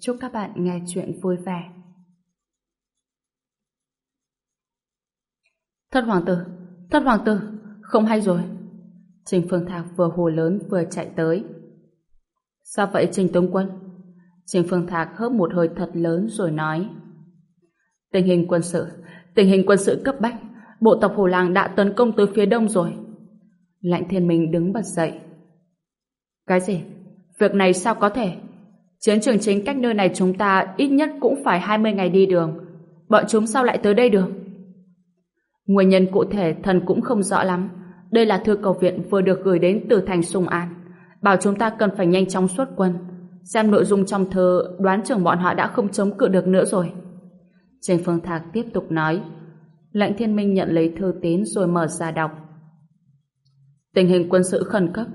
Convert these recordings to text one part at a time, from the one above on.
Chúc các bạn nghe chuyện vui vẻ. Thất hoàng tử, thất hoàng tử, không hay rồi. Trình Phương Thạc vừa hồ lớn vừa chạy tới. Sao vậy Trình Tống Quân? Trình Phương Thạc hớp một hơi thật lớn rồi nói. Tình hình quân sự, tình hình quân sự cấp bách, bộ tộc Hồ Làng đã tấn công tới phía đông rồi. Lạnh Thiên Minh đứng bật dậy. Cái gì? Việc này sao có thể? Chiến trường chính cách nơi này chúng ta ít nhất cũng phải 20 ngày đi đường. Bọn chúng sao lại tới đây được? Nguyên nhân cụ thể thần cũng không rõ lắm. Đây là thư cầu viện vừa được gửi đến từ thành Sùng An. Bảo chúng ta cần phải nhanh chóng xuất quân. Xem nội dung trong thơ đoán chừng bọn họ đã không chống cự được nữa rồi. Trình Phương Thạc tiếp tục nói. Lệnh Thiên Minh nhận lấy thư tín rồi mở ra đọc. Tình hình quân sự khẩn cấp.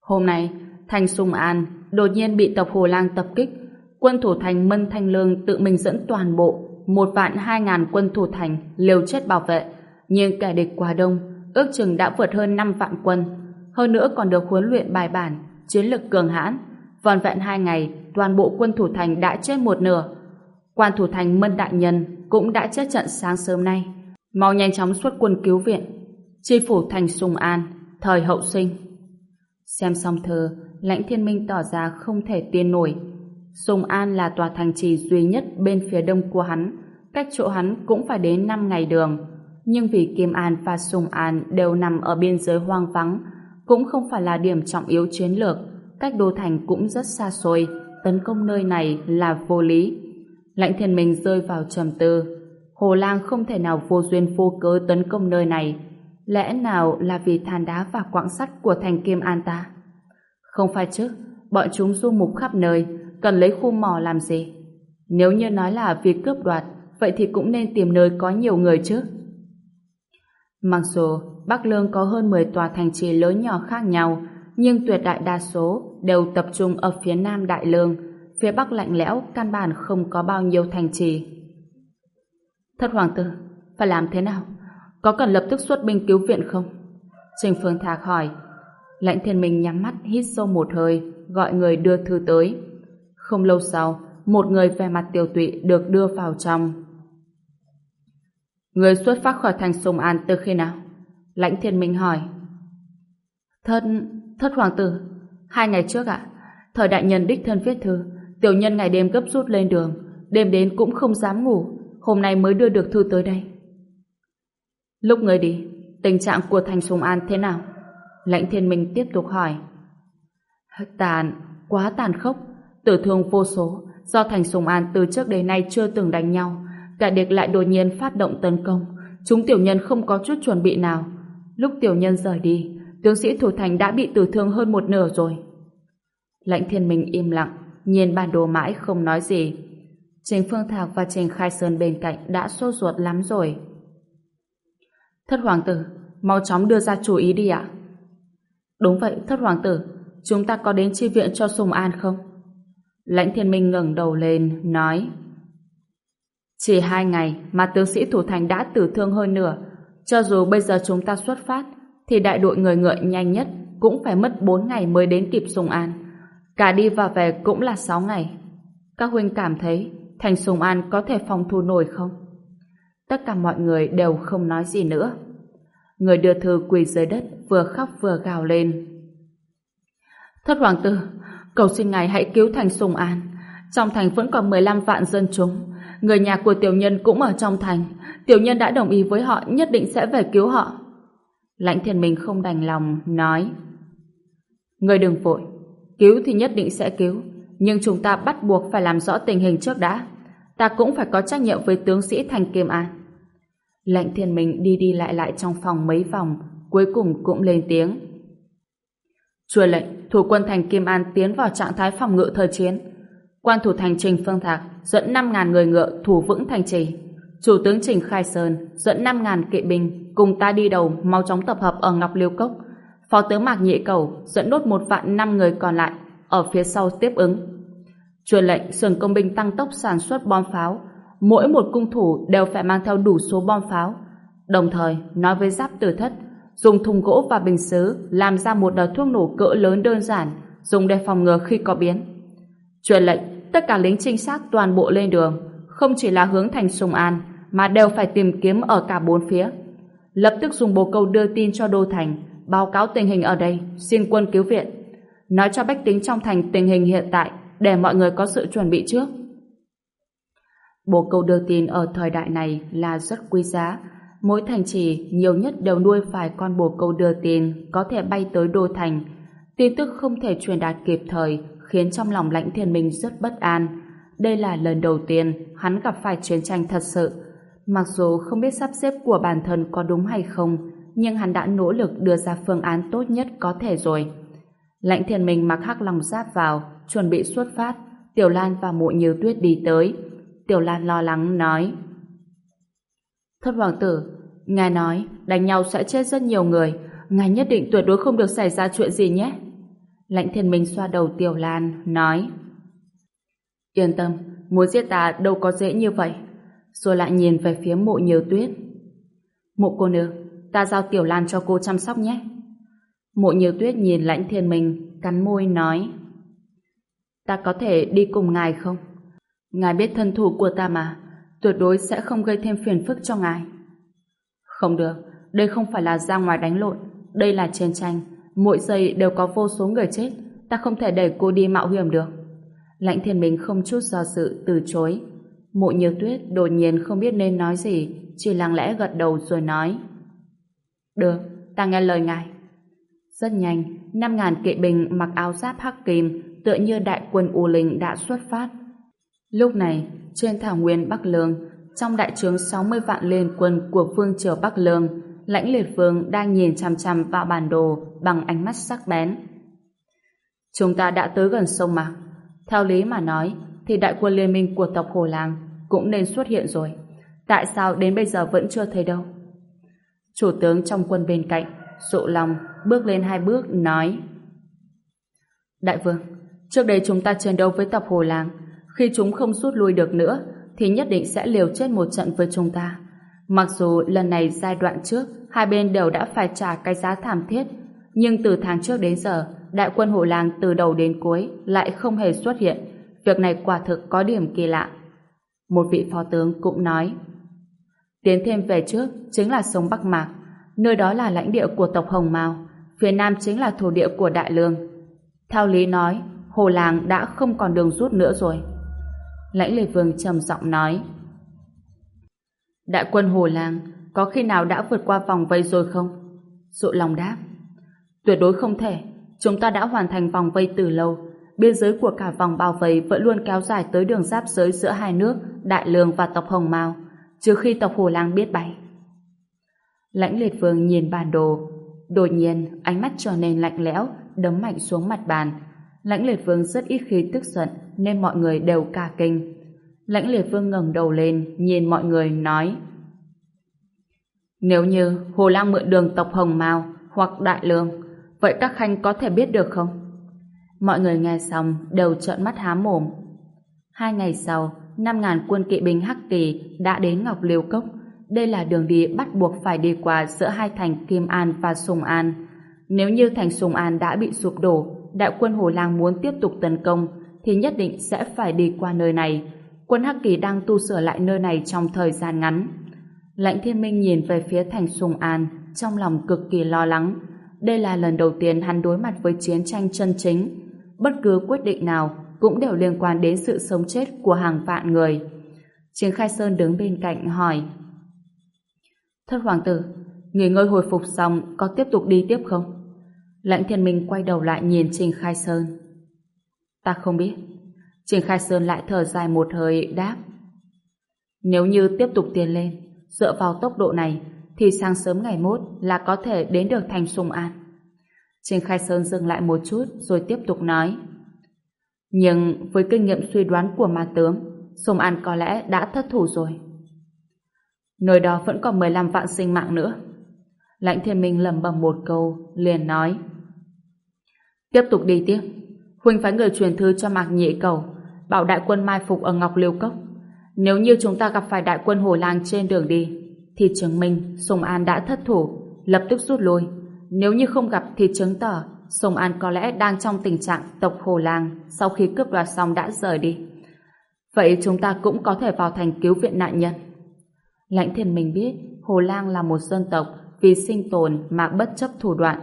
Hôm nay, thành Sùng An đột nhiên bị tộc Hồ Lang tập kích. Quân thủ thành Mân Thanh Lương tự mình dẫn toàn bộ một vạn hai ngàn quân thủ thành liều chết bảo vệ. Nhưng kẻ địch quá đông, ước chừng đã vượt hơn năm vạn quân. Hơn nữa còn được huấn luyện bài bản, chiến lực cường hãn. Vòn vẹn hai ngày, toàn bộ quân thủ thành đã chết một nửa. Quan thủ thành Mân Đại Nhân cũng đã chết trận sáng sớm nay. Mau nhanh chóng xuất quân cứu viện. Chi phủ thành Sùng An, thời hậu sinh. Xem xong thơ, Lãnh Thiên Minh tỏ ra không thể tiền nổi. Sùng An là tòa thành trì duy nhất bên phía đông của hắn, cách chỗ hắn cũng phải đến 5 ngày đường. Nhưng vì Kim An và Sùng An đều nằm ở biên giới hoang vắng, cũng không phải là điểm trọng yếu chiến lược, cách đô thành cũng rất xa xôi, tấn công nơi này là vô lý. Lãnh Thiên Minh rơi vào trầm tư. Hồ Lang không thể nào vô duyên vô cớ tấn công nơi này. Lẽ nào là vì than đá và quặng sắt của thành Kim An ta? Không phải chứ, bọn chúng du mục khắp nơi, cần lấy khu mỏ làm gì? Nếu như nói là việc cướp đoạt, vậy thì cũng nên tìm nơi có nhiều người chứ. Mặc dù Bắc Lương có hơn 10 tòa thành trì lớn nhỏ khác nhau, nhưng tuyệt đại đa số đều tập trung ở phía nam Đại Lương, phía Bắc lạnh lẽo căn bản không có bao nhiêu thành trì. Thất Hoàng tử, phải làm thế nào? Có cần lập tức xuất binh cứu viện không? Trình Phương Thạc hỏi, Lãnh thiên minh nhắm mắt hít sâu một hơi, gọi người đưa thư tới. Không lâu sau, một người về mặt tiêu tụy được đưa vào trong. Người xuất phát khỏi thành Sùng An từ khi nào? Lãnh thiên minh hỏi. Thất, thất hoàng tử, hai ngày trước ạ. Thời đại nhân đích thân viết thư, tiểu nhân ngày đêm gấp rút lên đường, đêm đến cũng không dám ngủ, hôm nay mới đưa được thư tới đây. Lúc người đi, tình trạng của thành Sùng An thế nào? Lãnh thiên minh tiếp tục hỏi. Tàn, quá tàn khốc, tử thương vô số, do thành Sùng An từ trước đến nay chưa từng đánh nhau, cả địch lại đột nhiên phát động tấn công, chúng tiểu nhân không có chút chuẩn bị nào. Lúc tiểu nhân rời đi, tướng sĩ thủ thành đã bị tử thương hơn một nửa rồi. Lãnh thiên minh im lặng, nhìn bản đồ mãi không nói gì. Trình Phương Thạc và Trình Khai Sơn bên cạnh đã sốt ruột lắm rồi. Thất hoàng tử, mau chóng đưa ra chủ ý đi ạ. Đúng vậy, thất hoàng tử, chúng ta có đến chi viện cho Sùng An không? Lãnh thiên minh ngẩng đầu lên, nói Chỉ hai ngày mà tướng sĩ thủ thành đã tử thương hơn nửa. Cho dù bây giờ chúng ta xuất phát, thì đại đội người ngựa nhanh nhất cũng phải mất bốn ngày mới đến kịp Sùng An. Cả đi và về cũng là sáu ngày. Các huynh cảm thấy thành Sùng An có thể phòng thủ nổi không? Tất cả mọi người đều không nói gì nữa. Người đưa thư quỳ dưới đất vừa khóc vừa gào lên. Thất hoàng tử, cầu xin ngài hãy cứu thành Sùng An. Trong thành vẫn còn 15 vạn dân chúng. Người nhà của tiểu nhân cũng ở trong thành. Tiểu nhân đã đồng ý với họ nhất định sẽ về cứu họ. Lãnh thiên minh không đành lòng, nói Người đừng vội. Cứu thì nhất định sẽ cứu. Nhưng chúng ta bắt buộc phải làm rõ tình hình trước đã. Ta cũng phải có trách nhiệm với tướng sĩ thành Kim An. Lệnh thiên minh đi đi lại lại trong phòng mấy vòng, cuối cùng cũng lên tiếng. Truyền lệnh, thủ quân thành Kim An tiến vào trạng thái phòng ngự thời chiến. Quan thủ thành Trình Phương Thạc dẫn 5.000 người ngựa thủ vững thành trì. Chủ tướng Trình Khai Sơn dẫn 5.000 kỵ binh cùng ta đi đầu mau chóng tập hợp ở Ngọc Liêu Cốc. Phó tướng Mạc Nhị Cầu dẫn đốt một vạn năm người còn lại ở phía sau tiếp ứng. Truyền lệnh sườn công binh tăng tốc sản xuất bom pháo. Mỗi một cung thủ đều phải mang theo đủ số bom pháo. Đồng thời, nói với giáp tử thất, dùng thùng gỗ và bình xứ làm ra một đợt thuốc nổ cỡ lớn đơn giản, dùng để phòng ngừa khi có biến. Truyền lệnh, tất cả lính trinh sát toàn bộ lên đường, không chỉ là hướng thành Sùng An, mà đều phải tìm kiếm ở cả bốn phía. Lập tức dùng bồ câu đưa tin cho Đô Thành, báo cáo tình hình ở đây, xin quân cứu viện nói cho bách tính trong thành tình hình hiện tại, để mọi người có sự chuẩn bị trước. Bồ câu đưa tin ở thời đại này là rất quý giá. Mỗi thành trì nhiều nhất đều nuôi vài con bồ câu đưa tin có thể bay tới đô thành. Tin tức không thể truyền đạt kịp thời khiến trong lòng lãnh thiên minh rất bất an. Đây là lần đầu tiên hắn gặp phải chiến tranh thật sự. Mặc dù không biết sắp xếp của bản thân có đúng hay không, nhưng hắn đã nỗ lực đưa ra phương án tốt nhất có thể rồi. Lãnh thiên minh mặc hắc lòng giáp vào, chuẩn bị xuất phát. Tiểu Lan và mộ như tuyết đi tới. Tiểu Lan lo lắng nói. Thất hoàng tử, ngài nói đánh nhau sẽ chết rất nhiều người. Ngài nhất định tuyệt đối không được xảy ra chuyện gì nhé. Lãnh thiên minh xoa đầu Tiểu Lan, nói. Yên tâm, muốn giết ta đâu có dễ như vậy. Rồi lại nhìn về phía mộ nhiều tuyết. Mộ cô nương, ta giao Tiểu Lan cho cô chăm sóc nhé. Mộ nhiều tuyết nhìn lãnh thiên minh, cắn môi nói. Ta có thể đi cùng ngài không? Ngài biết thân thủ của ta mà, tuyệt đối sẽ không gây thêm phiền phức cho ngài. Không được, đây không phải là ra ngoài đánh lộn, đây là chiến tranh, mỗi giây đều có vô số người chết, ta không thể để cô đi mạo hiểm được. Lãnh thiên minh không chút do dự từ chối. Mộ như tuyết đột nhiên không biết nên nói gì, chỉ lặng lẽ gật đầu rồi nói. Được, ta nghe lời ngài. Rất nhanh, 5.000 kỵ binh mặc áo giáp hắc kim tựa như đại quân U Linh đã xuất phát. Lúc này, trên thảo nguyên Bắc Lương, trong đại trướng 60 vạn liên quân của phương triều Bắc Lương, lãnh liệt vương đang nhìn chằm chằm vào bản đồ bằng ánh mắt sắc bén. Chúng ta đã tới gần sông Mạc. Theo lý mà nói, thì đại quân liên minh của tộc Hồ Làng cũng nên xuất hiện rồi. Tại sao đến bây giờ vẫn chưa thấy đâu? Chủ tướng trong quân bên cạnh, Dụ lòng bước lên hai bước nói Đại vương, trước đây chúng ta chiến đấu với tộc Hồ Làng khi chúng không rút lui được nữa thì nhất định sẽ liều chết một trận với chúng ta. Mặc dù lần này giai đoạn trước hai bên đều đã phải trả cái giá thảm thiết nhưng từ tháng trước đến giờ đại quân Hồ Làng từ đầu đến cuối lại không hề xuất hiện. Việc này quả thực có điểm kỳ lạ. Một vị phó tướng cũng nói Tiến thêm về trước chính là sông Bắc Mạc nơi đó là lãnh địa của tộc Hồng Mao, phía nam chính là thổ địa của Đại Lương. Theo lý nói, Hồ Làng đã không còn đường rút nữa rồi. Lãnh Lệ Vương trầm giọng nói. Đại quân Hồ Làng có khi nào đã vượt qua vòng vây rồi không? Dụ lòng đáp. Tuyệt đối không thể. Chúng ta đã hoàn thành vòng vây từ lâu. Biên giới của cả vòng bao vây vẫn luôn kéo dài tới đường giáp giới giữa hai nước, Đại Lương và tộc Hồng Mao, trừ khi tộc Hồ Lang biết bay. Lãnh liệt vương nhìn bản đồ. Đột nhiên, ánh mắt trở nên lạnh lẽo, đấm mạnh xuống mặt bàn. Lãnh liệt vương rất ít khi tức giận, nên mọi người đều cả kinh. Lãnh liệt vương ngẩng đầu lên, nhìn mọi người, nói Nếu như Hồ Lang mượn đường tộc Hồng Mao hoặc Đại Lương, vậy các khanh có thể biết được không? Mọi người nghe xong đều trợn mắt há mồm. Hai ngày sau, 5.000 quân kỵ binh Hắc Kỳ đã đến Ngọc Liêu Cốc, đây là đường đi bắt buộc phải đi qua giữa hai thành Kim An và Sùng An. Nếu như thành Sùng An đã bị sụp đổ, đại quân Hồ Lang muốn tiếp tục tấn công, thì nhất định sẽ phải đi qua nơi này. Quân Hắc Kỳ đang tu sửa lại nơi này trong thời gian ngắn. Lãnh Thiên Minh nhìn về phía thành Sùng An, trong lòng cực kỳ lo lắng. Đây là lần đầu tiên hắn đối mặt với chiến tranh chân chính. Bất cứ quyết định nào cũng đều liên quan đến sự sống chết của hàng vạn người. Chiến Khai Sơn đứng bên cạnh hỏi Thất hoàng tử, nghỉ ngơi hồi phục xong có tiếp tục đi tiếp không? Lãnh thiên minh quay đầu lại nhìn Trình Khai Sơn. Ta không biết. Trình Khai Sơn lại thở dài một hơi đáp. Nếu như tiếp tục tiến lên, dựa vào tốc độ này, thì sáng sớm ngày mốt là có thể đến được thành Sùng An. Trình Khai Sơn dừng lại một chút rồi tiếp tục nói. Nhưng với kinh nghiệm suy đoán của ma tướng, Sông An có lẽ đã thất thủ rồi. Nơi đó vẫn còn 15 vạn sinh mạng nữa. Lãnh thiên minh lầm bầm một câu, liền nói. Tiếp tục đi tiếp. Huynh phái người truyền thư cho Mạc Nhị Cầu, bảo đại quân mai phục ở Ngọc Liêu Cốc. Nếu như chúng ta gặp phải đại quân Hồ Lang trên đường đi, thì chứng minh Sùng An đã thất thủ, lập tức rút lui. Nếu như không gặp thì chứng tỏ Sùng An có lẽ đang trong tình trạng tộc Hồ Lang sau khi cướp đoạt xong đã rời đi. Vậy chúng ta cũng có thể vào thành cứu viện nạn nhân. Lãnh thiên mình biết Hồ Lang là một dân tộc vì sinh tồn mà bất chấp thủ đoạn.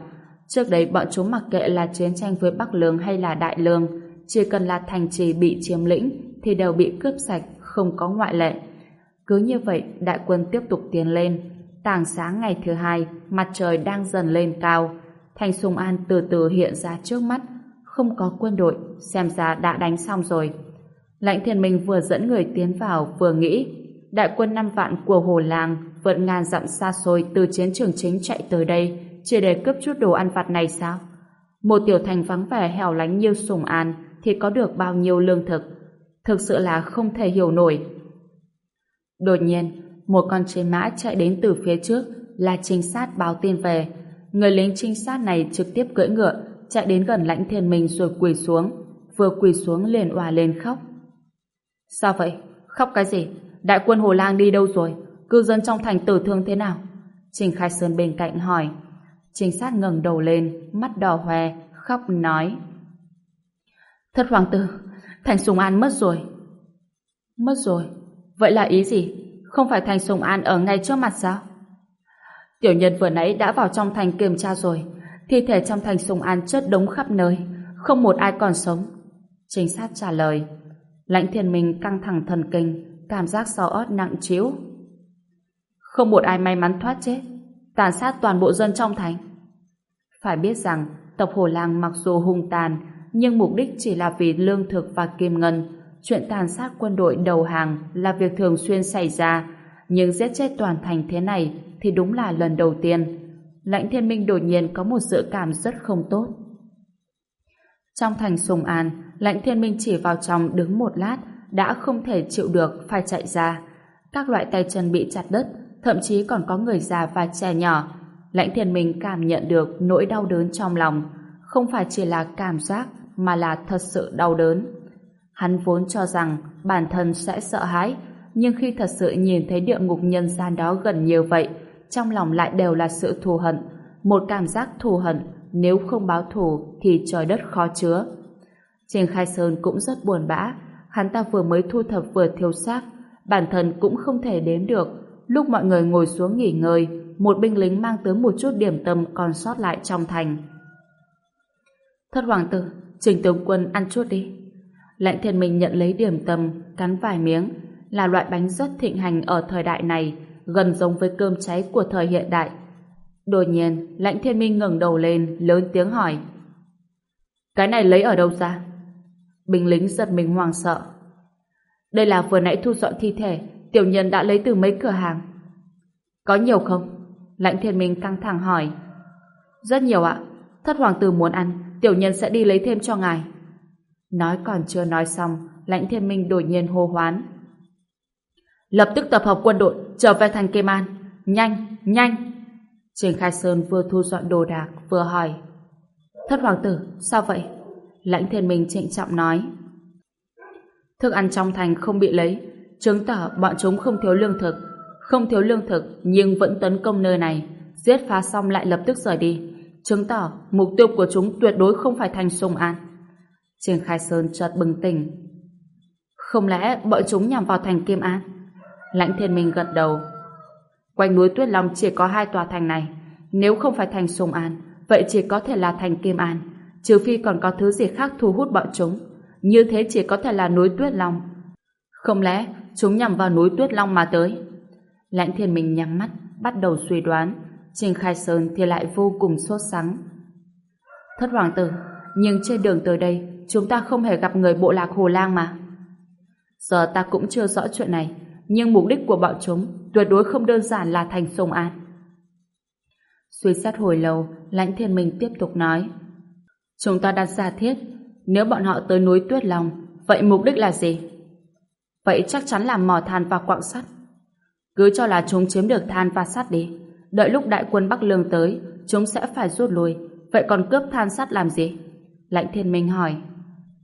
Trước đấy bọn chúng mặc kệ là chiến tranh với Bắc Lương hay là Đại Lương, chỉ cần là thành trì bị chiếm lĩnh thì đều bị cướp sạch, không có ngoại lệ. Cứ như vậy, đại quân tiếp tục tiến lên. Tàng sáng ngày thứ hai, mặt trời đang dần lên cao. Thành Sùng An từ từ hiện ra trước mắt. Không có quân đội, xem ra đã đánh xong rồi. Lãnh thiên minh vừa dẫn người tiến vào vừa nghĩ đại quân năm vạn của Hồ Làng vượt ngàn dặm xa xôi từ chiến trường chính chạy tới đây chỉ để cướp chút đồ ăn vặt này sao? Một tiểu thành vắng vẻ hẻo lánh như Sùng An thì có được bao nhiêu lương thực? Thực sự là không thể hiểu nổi. Đột nhiên, một con chiến mã chạy đến từ phía trước là trinh sát báo tin về. Người lính trinh sát này trực tiếp cưỡi ngựa chạy đến gần lãnh thiên minh rồi quỳ xuống. Vừa quỳ xuống liền òa lên khóc. Sao vậy? Khóc cái gì? Đại quân Hồ Lang đi đâu rồi? Cư dân trong thành tử thương thế nào? Trình Khai Sơn bên cạnh hỏi. Trinh sát ngẩng đầu lên, mắt đỏ hoe, khóc nói. Thất hoàng tử, thành Sùng An mất rồi. Mất rồi? Vậy là ý gì? Không phải thành Sùng An ở ngay trước mặt sao? Tiểu nhân vừa nãy đã vào trong thành kiểm tra rồi. Thi thể trong thành Sùng An chất đống khắp nơi. Không một ai còn sống. Trinh sát trả lời. Lãnh thiên minh căng thẳng thần kinh, cảm giác sau ót nặng trĩu. Không một ai may mắn thoát chết, tàn sát toàn bộ dân trong thành. Phải biết rằng, tộc Hồ Lang mặc dù hung tàn, nhưng mục đích chỉ là vì lương thực và kim ngân. Chuyện tàn sát quân đội đầu hàng là việc thường xuyên xảy ra, nhưng giết chết toàn thành thế này thì đúng là lần đầu tiên. Lãnh thiên minh đột nhiên có một dự cảm rất không tốt. Trong thành Sùng An, lãnh thiên minh chỉ vào trong đứng một lát đã không thể chịu được phải chạy ra. Các loại tay chân bị chặt đứt, thậm chí còn có người già và trẻ nhỏ. Lãnh thiên minh cảm nhận được nỗi đau đớn trong lòng, không phải chỉ là cảm giác mà là thật sự đau đớn. Hắn vốn cho rằng bản thân sẽ sợ hãi, nhưng khi thật sự nhìn thấy địa ngục nhân gian đó gần như vậy, trong lòng lại đều là sự thù hận, một cảm giác thù hận, nếu không báo thù thì trời đất khó chứa. Trình Khai Sơn cũng rất buồn bã, hắn ta vừa mới thu thập vừa thiêu xác, bản thân cũng không thể đếm được. Lúc mọi người ngồi xuống nghỉ ngơi, một binh lính mang tới một chút điểm tâm còn sót lại trong thành. Thất hoàng tử, trình tướng quân ăn chút đi. lãnh thiên minh nhận lấy điểm tâm, cắn vài miếng, là loại bánh rất thịnh hành ở thời đại này, gần giống với cơm cháy của thời hiện đại. Đột nhiên, lãnh thiên minh ngẩng đầu lên, lớn tiếng hỏi. Cái này lấy ở đâu ra? Binh lính giật mình hoang sợ. Đây là vừa nãy thu dọn thi thể, tiểu nhân đã lấy từ mấy cửa hàng. Có nhiều không? Lãnh thiên minh căng thẳng hỏi. Rất nhiều ạ. Thất hoàng tử muốn ăn, tiểu nhân sẽ đi lấy thêm cho ngài. Nói còn chưa nói xong, lãnh thiên minh đột nhiên hô hoán. Lập tức tập hợp quân đội, trở về thành Kim An. Nhanh, nhanh! Trình Khai Sơn vừa thu dọn đồ đạc, vừa hỏi. Thất hoàng tử, sao vậy? Lãnh thiên minh trịnh trọng nói. Thức ăn trong thành không bị lấy, chứng tỏ bọn chúng không thiếu lương thực. Không thiếu lương thực, nhưng vẫn tấn công nơi này. Giết phá xong lại lập tức rời đi. Chứng tỏ mục tiêu của chúng tuyệt đối không phải thành sông An. Trình Khai Sơn chợt bừng tỉnh. Không lẽ bọn chúng nhằm vào thành Kim An? Lãnh thiên minh gật đầu. Quanh núi Tuyết Long chỉ có hai tòa thành này. Nếu không phải thành Sùng An, vậy chỉ có thể là thành Kim An. Trừ phi còn có thứ gì khác thu hút bọn chúng. Như thế chỉ có thể là núi Tuyết Long. Không lẽ chúng nhằm vào núi Tuyết Long mà tới? Lãnh thiên minh nhắm mắt, bắt đầu suy đoán. Trình Khai Sơn thì lại vô cùng sốt sắng. Thất hoàng tử, nhưng trên đường tới đây, chúng ta không hề gặp người bộ lạc Hồ Lang mà. Giờ ta cũng chưa rõ chuyện này, nhưng mục đích của bọn chúng tuyệt đối không đơn giản là thành sông An. Suy xét hồi lâu, lãnh thiên minh tiếp tục nói. Chúng ta đặt giả thiết, Nếu bọn họ tới núi Tuyết Long, vậy mục đích là gì? Vậy chắc chắn là mò than và quặng sắt. Cứ cho là chúng chiếm được than và sắt đi. Đợi lúc đại quân Bắc Lương tới, chúng sẽ phải rút lui. Vậy còn cướp than sắt làm gì? Lãnh Thiên Minh hỏi.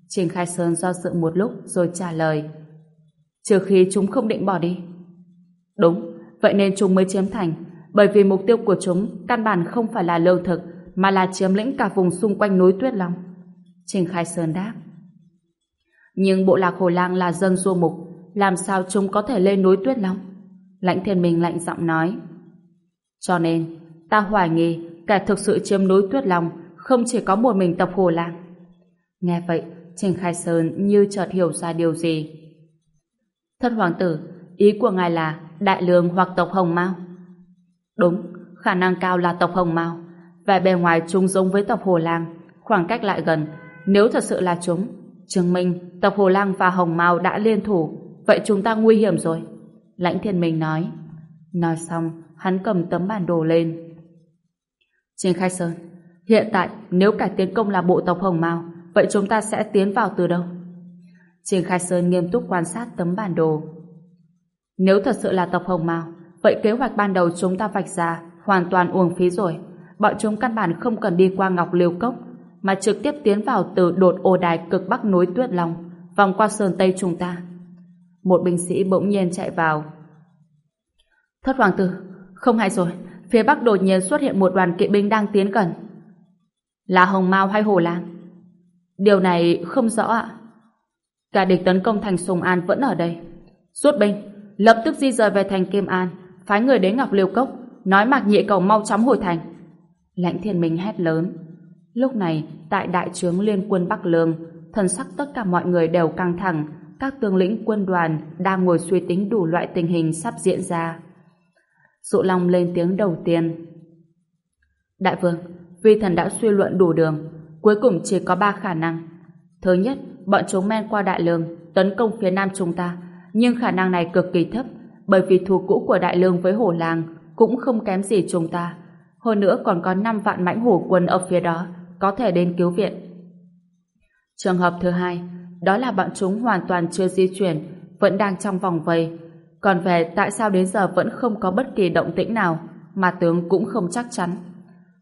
Trình Khai Sơn do dự một lúc rồi trả lời. Trừ khi chúng không định bỏ đi. Đúng, vậy nên chúng mới chiếm thành. Bởi vì mục tiêu của chúng căn bản không phải là lương thực, mà là chiếm lĩnh cả vùng xung quanh núi Tuyết Long. Trình Khai Sơn đáp. Nhưng bộ lạc Hồ Lang là dân du mục, làm sao chúng có thể lên núi Tuyết Long? Lãnh Thiên Minh lạnh giọng nói. Cho nên, ta hoài nghi kẻ thực sự chiếm núi Tuyết Long không chỉ có một mình tộc Hồ Lang. Nghe vậy, Trình Khai Sơn như chợt hiểu ra điều gì. Thất hoàng tử, ý của ngài là Đại Lương hoặc tộc Hồng Mao? Đúng, khả năng cao là tộc Hồng Mao. Về bề ngoài chúng giống với tộc Hồ Lang, khoảng cách lại gần. Nếu thật sự là chúng, chứng minh tộc Hồ Lang và Hồng Mao đã liên thủ, vậy chúng ta nguy hiểm rồi. Lãnh Thiên Minh nói. Nói xong, hắn cầm tấm bản đồ lên. Trên Khai Sơn, hiện tại nếu cả tiến công là bộ tộc Hồng Mao, vậy chúng ta sẽ tiến vào từ đâu? Trên Khai Sơn nghiêm túc quan sát tấm bản đồ. Nếu thật sự là tộc Hồng Mao, vậy kế hoạch ban đầu chúng ta vạch ra hoàn toàn uổng phí rồi. Bọn chúng căn bản không cần đi qua Ngọc Liêu Cốc, mà trực tiếp tiến vào từ đột ô đài cực bắc núi Tuyết Long, vòng qua sơn Tây chúng ta. Một binh sĩ bỗng nhiên chạy vào. Thất hoàng tử, không hay rồi, phía bắc đột nhiên xuất hiện một đoàn kỵ binh đang tiến gần. Là Hồng Mao hay Hồ lang? Điều này không rõ ạ. Cả địch tấn công thành Sùng An vẫn ở đây. Rút binh, lập tức di rời về thành Kim An, phái người đến Ngọc Liêu Cốc, nói Mạc Nhị Cầu mau chóng hồi thành. Lãnh Thiên Minh hét lớn. Lúc này, tại đại trướng liên quân Bắc Lương, thần sắc tất cả mọi người đều căng thẳng, các tướng lĩnh quân đoàn đang ngồi suy tính đủ loại tình hình sắp diễn ra. Dụ Long lên tiếng đầu tiên. Đại vương, vi thần đã suy luận đủ đường, cuối cùng chỉ có ba khả năng. Thứ nhất, bọn chúng men qua Đại Lương, tấn công phía nam chúng ta, nhưng khả năng này cực kỳ thấp, bởi vì thù cũ của Đại Lương với Hổ Làng cũng không kém gì chúng ta. Hơn nữa còn có 5 vạn mãnh hổ quân ở phía đó, có thể đến cứu viện. Trường hợp thứ hai, đó là bọn chúng hoàn toàn chưa di chuyển, vẫn đang trong vòng vây. Còn về tại sao đến giờ vẫn không có bất kỳ động tĩnh nào, mà tướng cũng không chắc chắn.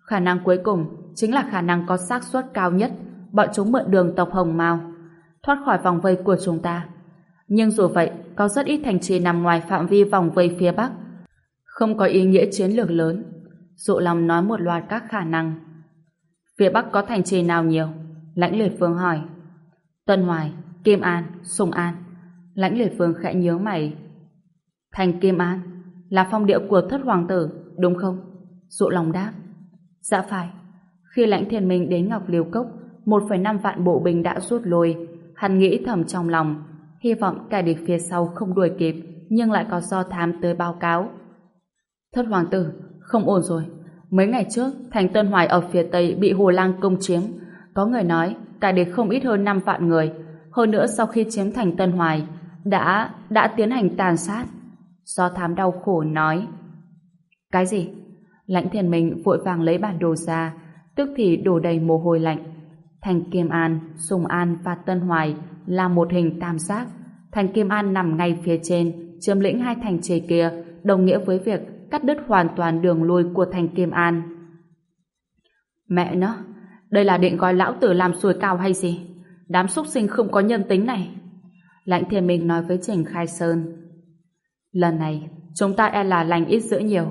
Khả năng cuối cùng chính là khả năng có xác suất cao nhất bọn chúng mượn đường tộc Hồng Mao thoát khỏi vòng vây của chúng ta. Nhưng dù vậy, có rất ít thành trì nằm ngoài phạm vi vòng vây phía Bắc. Không có ý nghĩa chiến lược lớn. Dụ lòng nói một loạt các khả năng. Phía Bắc có thành trì nào nhiều? Lãnh liệt vương hỏi. Tân Hoài, Kim An, Sùng An. Lãnh liệt vương khẽ nhớ mày. Thành Kim An là phong địa của thất hoàng tử, đúng không? Dụ lòng đáp. Dạ phải. Khi lãnh thiên minh đến Ngọc Liêu Cốc, 1,5 vạn bộ binh đã rút lui. Hắn nghĩ thầm trong lòng, hy vọng kẻ địch phía sau không đuổi kịp, nhưng lại có do thám tới báo cáo. Thất hoàng tử, không ổn rồi. Mấy ngày trước, thành Tân Hoài ở phía Tây bị Hồ Lang công chiếm. Có người nói, cả địch không ít hơn 5 vạn người. Hơn nữa sau khi chiếm thành Tân Hoài, đã đã tiến hành tàn sát. Do thám đau khổ nói. Cái gì? Lãnh thiền mình vội vàng lấy bản đồ ra, tức thì đổ đầy mồ hôi lạnh. Thành Kim An, Sùng An và Tân Hoài là một hình tam giác. Thành Kim An nằm ngay phía trên, chiếm lĩnh hai thành trì kia, đồng nghĩa với việc cắt đứt hoàn toàn đường lui của thành Kim An. Mẹ nó, đây là định gọi lão tử làm sùi cao hay gì? Đám súc sinh không có nhân tính này. Lãnh thiên minh nói với Trình Khai Sơn. Lần này, chúng ta e là lành ít giữa nhiều.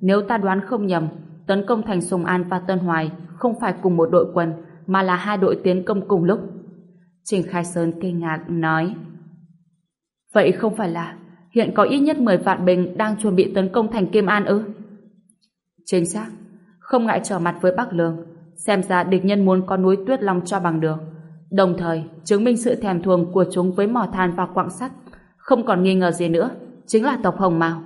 Nếu ta đoán không nhầm, tấn công thành Sùng An và Tân Hoài không phải cùng một đội quân, mà là hai đội tiến công cùng lúc. Trình Khai Sơn kinh ngạc nói Vậy không phải là hiện có ít nhất 10 vạn binh đang chuẩn bị tấn công thành Kim An ư? Chính xác, không ngại trở mặt với Bắc Lương, xem ra địch nhân muốn có núi Tuyết Long cho bằng được. Đồng thời, chứng minh sự thèm thuồng của chúng với mỏ than và quặng sắt, không còn nghi ngờ gì nữa, chính là tộc Hồng Mao.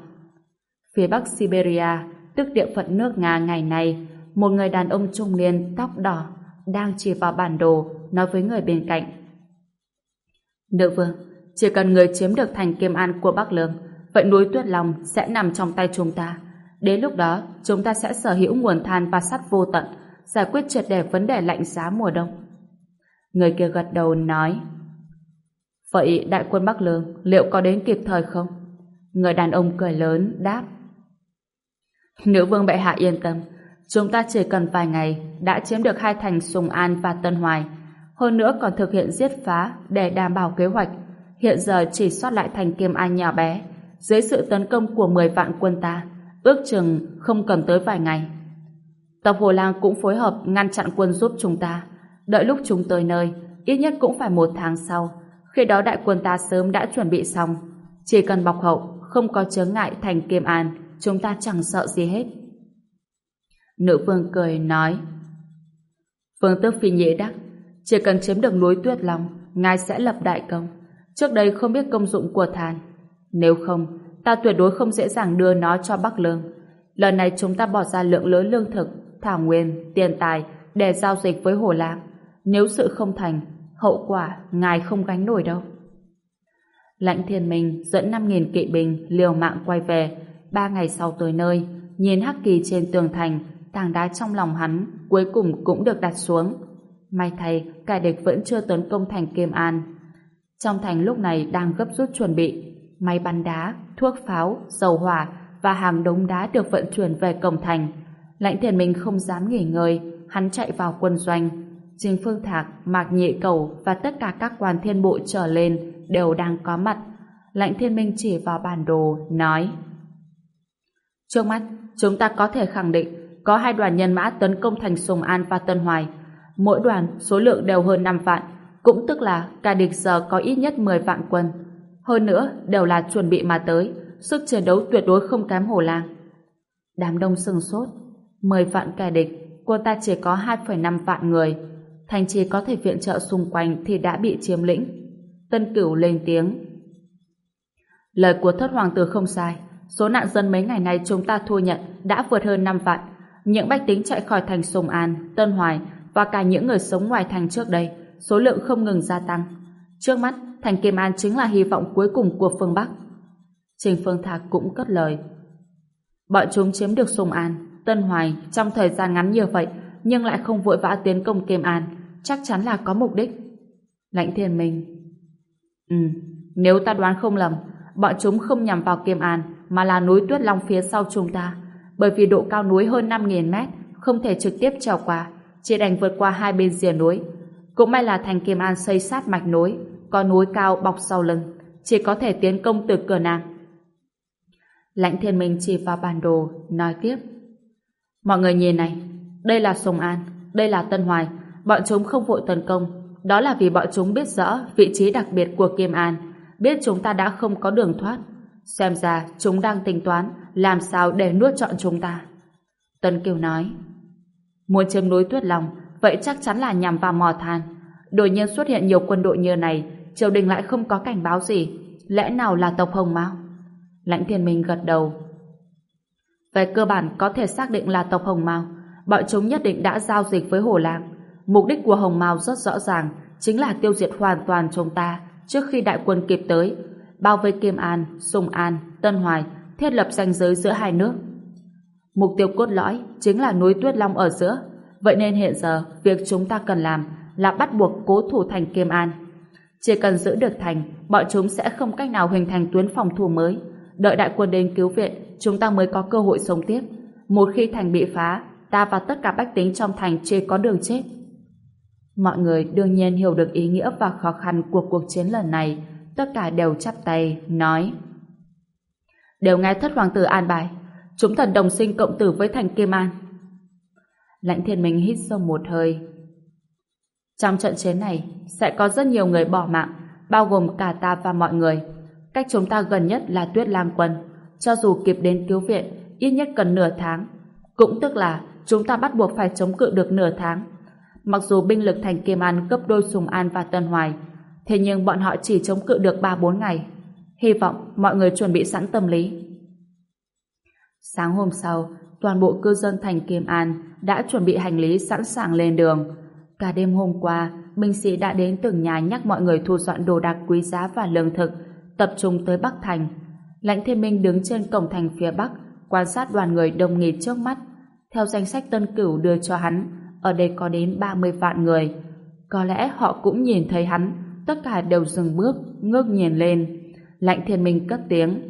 Phía Bắc Siberia, tức địa phận nước Nga ngày nay, một người đàn ông trung niên tóc đỏ đang chỉ vào bản đồ nói với người bên cạnh. Nữ vương, chỉ cần người chiếm được thành Kim An của Bắc Lương, vậy núi Tuyết Long sẽ nằm trong tay chúng ta. Đến lúc đó, chúng ta sẽ sở hữu nguồn than và sắt vô tận, giải quyết triệt đề vấn đề lạnh giá mùa đông. Người kia gật đầu nói, Vậy đại quân Bắc Lương, liệu có đến kịp thời không? Người đàn ông cười lớn đáp, Nữ vương bệ hạ yên tâm, chúng ta chỉ cần vài ngày đã chiếm được hai thành Sùng An và Tân Hoài, hơn nữa còn thực hiện giết phá để đảm bảo kế hoạch hiện giờ chỉ sót lại thành Kim An nhỏ bé, dưới sự tấn công của 10 vạn quân ta, ước chừng không cần tới vài ngày Tộc Hồ Lang cũng phối hợp ngăn chặn quân giúp chúng ta. Đợi lúc chúng tới nơi, ít nhất cũng phải một tháng sau. Khi đó đại quân ta sớm đã chuẩn bị xong. Chỉ cần bọc hậu, không có chướng ngại thành kiêm An, chúng ta chẳng sợ gì hết. Nữ vương cười nói. Vương tước phi nhĩ đắc, chỉ cần chiếm được núi tuyết long, ngài sẽ lập đại công. Trước đây không biết công dụng của than nếu không, ta tuyệt đối không dễ dàng đưa nó cho Bắc Lương. Lần này chúng ta bỏ ra lượng lớn lương thực thảo nguyên, tiền tài để giao dịch với Hồ Lam nếu sự không thành hậu quả ngài không gánh nổi đâu Lãnh Thiên Minh dẫn 5.000 kỵ binh liều mạng quay về ba ngày sau tới nơi nhìn hắc kỳ trên tường thành tảng đá trong lòng hắn cuối cùng cũng được đặt xuống. May thay, kẻ địch vẫn chưa tấn công thành kim An. Trong thành lúc này đang gấp rút chuẩn bị. Máy bắn đá, thuốc pháo, dầu hỏa và hàng đống đá được vận chuyển về cổng thành. Lãnh thiền minh không dám nghỉ ngơi, hắn chạy vào quân doanh. Trình Phương Thạc, Mạc Nhị Cầu và tất cả các quan thiên bộ trở lên đều đang có mặt. Lãnh thiên minh chỉ vào bản đồ, nói Trước mắt, chúng ta có thể khẳng định có hai đoàn nhân mã tấn công thành Sùng An và Tân Hoài. Mỗi đoàn số lượng đều hơn 5 vạn, cũng tức là cả địch giờ có ít nhất 10 vạn quân. Hơn nữa, đều là chuẩn bị mà tới, sức chiến đấu tuyệt đối không kém Hồ Lang. Đám đông sừng sốt, 10 vạn kẻ địch, cô ta chỉ có 2,5 vạn người. Thành trì có thể viện trợ xung quanh thì đã bị chiếm lĩnh. Tân Cửu lên tiếng. Lời của thất hoàng tử không sai, số nạn dân mấy ngày nay chúng ta thu nhận đã vượt hơn 5 vạn, những bách tính chạy khỏi thành Sùng An, Tân Hoài và cả những người sống ngoài thành trước đây, số lượng không ngừng gia tăng. Trước mắt, thành Kim An chính là hy vọng cuối cùng của phương Bắc. Trình Phương Thạc cũng cất lời. Bọn chúng chiếm được Sùng An, Tân Hoài trong thời gian ngắn như vậy nhưng lại không vội vã tiến công Kiêm An, chắc chắn là có mục đích. Lãnh Thiên Minh Ừ, nếu ta đoán không lầm, bọn chúng không nhằm vào Kiêm An mà là núi Tuyết Long phía sau chúng ta bởi vì độ cao núi hơn 5.000 mét, không thể trực tiếp trèo qua, chỉ đành vượt qua hai bên rìa núi. Cũng may là thành Kiêm An xây sát mạch núi, có núi cao bọc sau lưng, chỉ có thể tiến công từ cửa nam. Lãnh thiên minh chỉ vào bản đồ, nói tiếp. Mọi người nhìn này, đây là Sông An, đây là Tân Hoài, bọn chúng không vội tấn công, đó là vì bọn chúng biết rõ vị trí đặc biệt của Kim An, biết chúng ta đã không có đường thoát. Xem ra chúng đang tính toán làm sao để nuốt trọn chúng ta. Tân Kiều nói, muốn chiếm núi Tuyết Long, vậy chắc chắn là nhằm vào mò than. Đột nhiên xuất hiện nhiều quân đội như này, triều đình lại không có cảnh báo gì. Lẽ nào là tộc Hồng Mao? Lãnh Thiên Minh gật đầu. Về cơ bản có thể xác định là tộc Hồng Mao. Bọn chúng nhất định đã giao dịch với Hồ Lang. Mục đích của Hồng Mao rất rõ ràng, chính là tiêu diệt hoàn toàn chúng ta trước khi đại quân kịp tới, bao vây Kim An, Sùng An, Tân Hoài thiết lập ranh giới giữa hai nước. Mục tiêu cốt lõi chính là núi Tuyết Long ở giữa, vậy nên hiện giờ việc chúng ta cần làm là bắt buộc cố thủ thành Kiêm An. Chỉ cần giữ được thành, bọn chúng sẽ không cách nào hình thành tuyến phòng thủ mới. Đợi đại quân đến cứu viện, chúng ta mới có cơ hội sống tiếp. Một khi thành bị phá, ta và tất cả bách tính trong thành chỉ có đường chết. Mọi người đương nhiên hiểu được ý nghĩa và khó khăn của cuộc chiến lần này, tất cả đều chắp tay, nói đều nghe thất hoàng tử an bài chúng thần đồng sinh cộng tử với thành Kim An. Lãnh thiên minh hít sâu một hơi. Trong trận chiến này, sẽ có rất nhiều người bỏ mạng, bao gồm cả ta và mọi người. Cách chúng ta gần nhất là Tuyết Lam Quân. Cho dù kịp đến cứu viện, ít nhất cần nửa tháng. Cũng tức là chúng ta bắt buộc phải chống cự được nửa tháng. Mặc dù binh lực thành Kim An gấp đôi Sùng An và Tân Hoài, thế nhưng bọn họ chỉ chống cự được 3-4 ngày. Hy vọng mọi người chuẩn bị sẵn tâm lý. Sáng hôm sau, toàn bộ cư dân thành Kim An đã chuẩn bị hành lý sẵn sàng lên đường. Cả đêm hôm qua, binh sĩ đã đến từng nhà nhắc mọi người thu dọn đồ đạc quý giá và lương thực, tập trung tới Bắc Thành. Lãnh Thiên Minh đứng trên cổng thành phía Bắc, quan sát đoàn người đông nghịt trước mắt. Theo danh sách Tân Cửu đưa cho hắn, ở đây có đến 30 vạn người. Có lẽ họ cũng nhìn thấy hắn, tất cả đều dừng bước, ngước nhìn lên. lãnh thiên minh cất tiếng.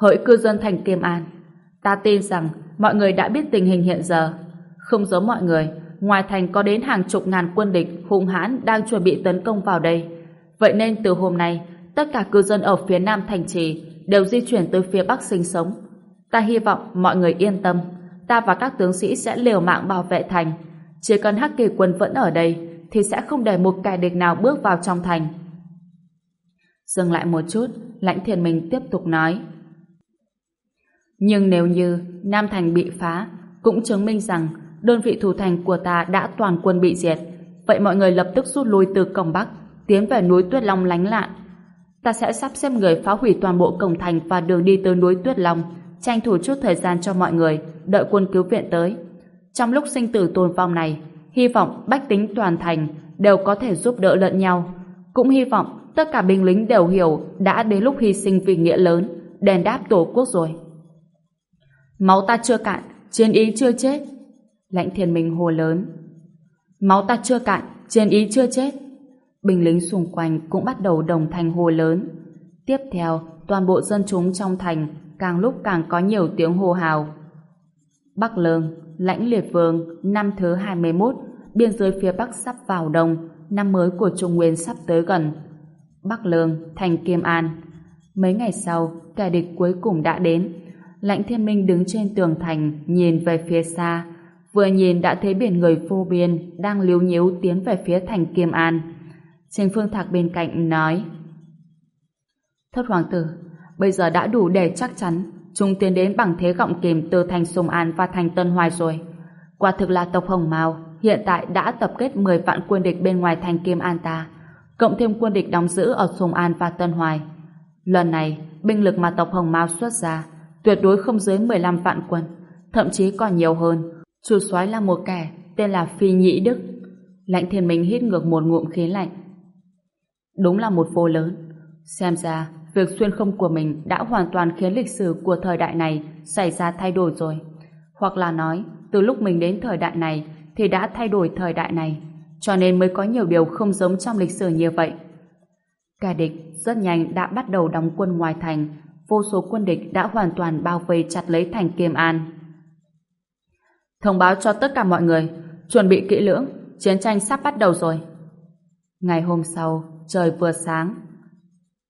Hỡi cư dân thành Kiêm An, ta tin rằng mọi người đã biết tình hình hiện giờ. Không giống mọi người, ngoài thành có đến hàng chục ngàn quân địch hung hãn đang chuẩn bị tấn công vào đây. Vậy nên từ hôm nay, tất cả cư dân ở phía nam thành trì đều di chuyển tới phía bắc sinh sống. Ta hy vọng mọi người yên tâm, ta và các tướng sĩ sẽ liều mạng bảo vệ thành. Chỉ cần Hắc Kỳ quân vẫn ở đây, thì sẽ không để một kẻ địch nào bước vào trong thành. Dừng lại một chút, Lãnh Thiên Minh tiếp tục nói. Nhưng nếu như Nam Thành bị phá, cũng chứng minh rằng đơn vị thủ thành của ta đã toàn quân bị diệt. Vậy mọi người lập tức rút lui từ cổng Bắc, tiến về núi Tuyết Long lánh lạn. Ta sẽ sắp xếp người phá hủy toàn bộ cổng thành và đường đi tới núi Tuyết Long, tranh thủ chút thời gian cho mọi người, đợi quân cứu viện tới. Trong lúc sinh tử tồn vong này, hy vọng bách tính toàn thành đều có thể giúp đỡ lẫn nhau. Cũng hy vọng tất cả binh lính đều hiểu đã đến lúc hy sinh vì nghĩa lớn, đền đáp tổ quốc rồi. Máu ta chưa cạn, chiến ý chưa chết. Lãnh thiên minh hồ lớn. Máu ta chưa cạn, chiến ý chưa chết. Binh lính xung quanh cũng bắt đầu đồng thanh hồ lớn. Tiếp theo, toàn bộ dân chúng trong thành càng lúc càng có nhiều tiếng hô hào. Bắc Lương, Lãnh Liệt Vương, năm thứ 21, biên giới phía Bắc sắp vào đông, năm mới của Trung Nguyên sắp tới gần. Bắc Lương, thành Kiêm An. Mấy ngày sau, kẻ địch cuối cùng đã đến. Lãnh Thiên Minh đứng trên tường thành, nhìn về phía xa. Vừa nhìn đã thấy biển người vô biên đang liếu nhíu tiến về phía thành Kiêm An. Trình Phương Thạc bên cạnh nói Thất Hoàng tử, bây giờ đã đủ để chắc chắn chúng tiến đến bằng thế gọng kìm từ thành Sùng An và thành Tân Hoài rồi. Quả thực là tộc Hồng Mao hiện tại đã tập kết 10 vạn quân địch bên ngoài thành Kim An ta, cộng thêm quân địch đóng giữ ở Sùng An và Tân Hoài. Lần này, binh lực mà tộc Hồng Mao xuất ra tuyệt đối không dưới 15 vạn quân, thậm chí còn nhiều hơn. Chủ soái là một kẻ tên là Phi Nhĩ Đức. Lãnh Thiên Minh hít ngược một ngụm khí lạnh. Đúng là một vô lớn. Xem ra, việc xuyên không của mình đã hoàn toàn khiến lịch sử của thời đại này xảy ra thay đổi rồi. Hoặc là nói, từ lúc mình đến thời đại này thì đã thay đổi thời đại này, cho nên mới có nhiều điều không giống trong lịch sử như vậy. Kẻ địch rất nhanh đã bắt đầu đóng quân ngoài thành, vô số quân địch đã hoàn toàn bao vây chặt lấy thành Kiêm An. Thông báo cho tất cả mọi người, chuẩn bị kỹ lưỡng, chiến tranh sắp bắt đầu rồi. Ngày hôm sau, trời vừa sáng.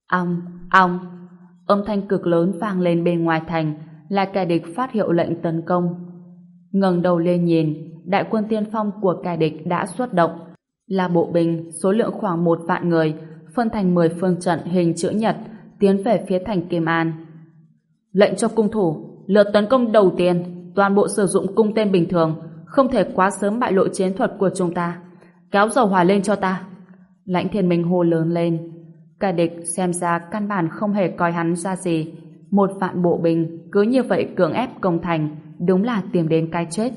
Ong, ong, âm thanh cực lớn vang lên bên ngoài thành, là kẻ địch phát hiệu lệnh tấn công. ngẩng đầu lên nhìn, đại quân tiên phong của kẻ địch đã xuất động. Là bộ binh, số lượng khoảng một vạn người, phân thành 10 phương trận hình chữ nhật, tiến về phía thành Kim An. Lệnh cho cung thủ, lượt tấn công đầu tiên, toàn bộ sử dụng cung tên bình thường, không thể quá sớm bại lộ chiến thuật của chúng ta. Kéo dầu hỏa lên cho ta. Lãnh thiên minh hô lớn lên. Cả địch xem ra căn bản không hề coi hắn ra gì. Một vạn bộ binh cứ như vậy cưỡng ép công thành, đúng là tìm đến cái chết.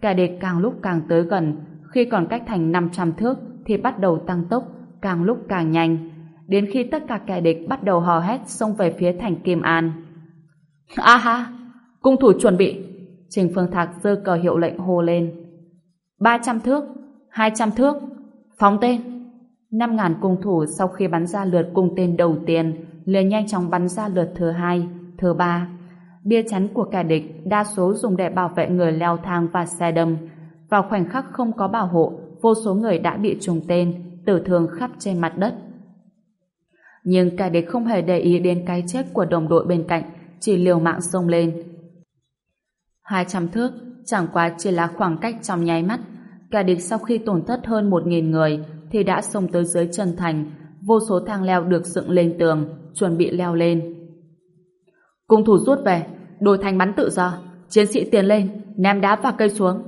Cả địch càng lúc càng tới gần, khi còn cách thành 500 thước thì bắt đầu tăng tốc, càng lúc càng nhanh. Đến khi tất cả kẻ địch bắt đầu hò hét xông về phía thành Kim An. A ha! Cung thủ chuẩn bị! Trình Phương Thạc giơ cờ hiệu lệnh hô lên. 300 thước, 200 thước, phóng tên năm ngàn cung thủ sau khi bắn ra lượt cung tên đầu tiên liền nhanh chóng bắn ra lượt thứ hai, thứ ba. Bia chắn của kẻ địch đa số dùng để bảo vệ người leo thang và xe đâm. Vào khoảnh khắc không có bảo hộ, vô số người đã bị trùng tên, tử thương khắp trên mặt đất. Nhưng kẻ địch không hề để ý đến cái chết của đồng đội bên cạnh, chỉ liều mạng xông lên. 200 thước, chẳng qua chỉ là khoảng cách trong nháy mắt. Kẻ địch sau khi tổn thất hơn 1.000 người thì đã xông tới dưới chân thành, vô số thang leo được dựng lên tường, chuẩn bị leo lên. Cung thủ rút về, đổi thành bắn tự do, chiến sĩ tiến lên, ném đá và cây xuống.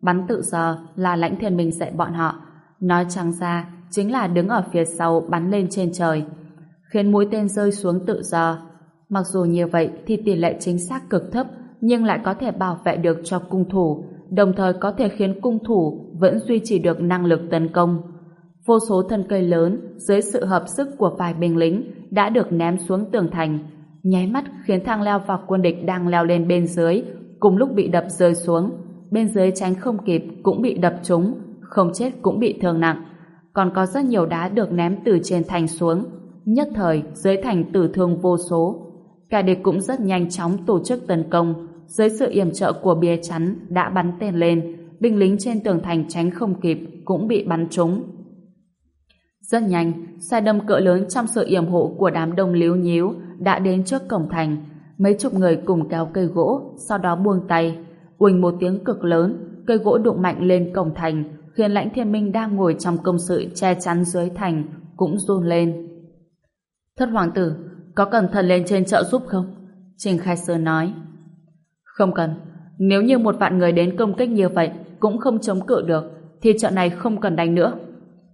Bắn tự do là lãnh thiên minh dạy bọn họ, nói trắng ra chính là đứng ở phía sau bắn lên trên trời, khiến mũi tên rơi xuống tự do. Mặc dù như vậy thì tỷ lệ chính xác cực thấp, nhưng lại có thể bảo vệ được cho cung thủ, đồng thời có thể khiến cung thủ vẫn duy trì được năng lực tấn công. Vô số thân cây lớn dưới sự hợp sức của vài binh lính đã được ném xuống tường thành, nháy mắt khiến thang leo và quân địch đang leo lên bên dưới cùng lúc bị đập rơi xuống. Bên dưới tránh không kịp cũng bị đập trúng, không chết cũng bị thương nặng. Còn có rất nhiều đá được ném từ trên thành xuống. Nhất thời, dưới thành tử thương vô số. Cả địch cũng rất nhanh chóng tổ chức tấn công. Dưới sự yểm trợ của bia chắn đã bắn tên lên, binh lính trên tường thành tránh không kịp cũng bị bắn trúng. Rất nhanh, xe đâm cỡ lớn trong sự yểm hộ của đám đông liếu nhíu đã đến trước cổng thành. Mấy chục người cùng kéo cây gỗ, sau đó buông tay. Uỳnh một tiếng cực lớn, cây gỗ đụng mạnh lên cổng thành, khiến lãnh thiên minh đang ngồi trong công sự che chắn dưới thành, cũng run lên. Thất hoàng tử, có cần thần lên trên chợ giúp không? Trình Khai Sơn nói. Không cần. Nếu như một vạn người đến công kích như vậy cũng không chống cự được, thì chợ này không cần đánh nữa.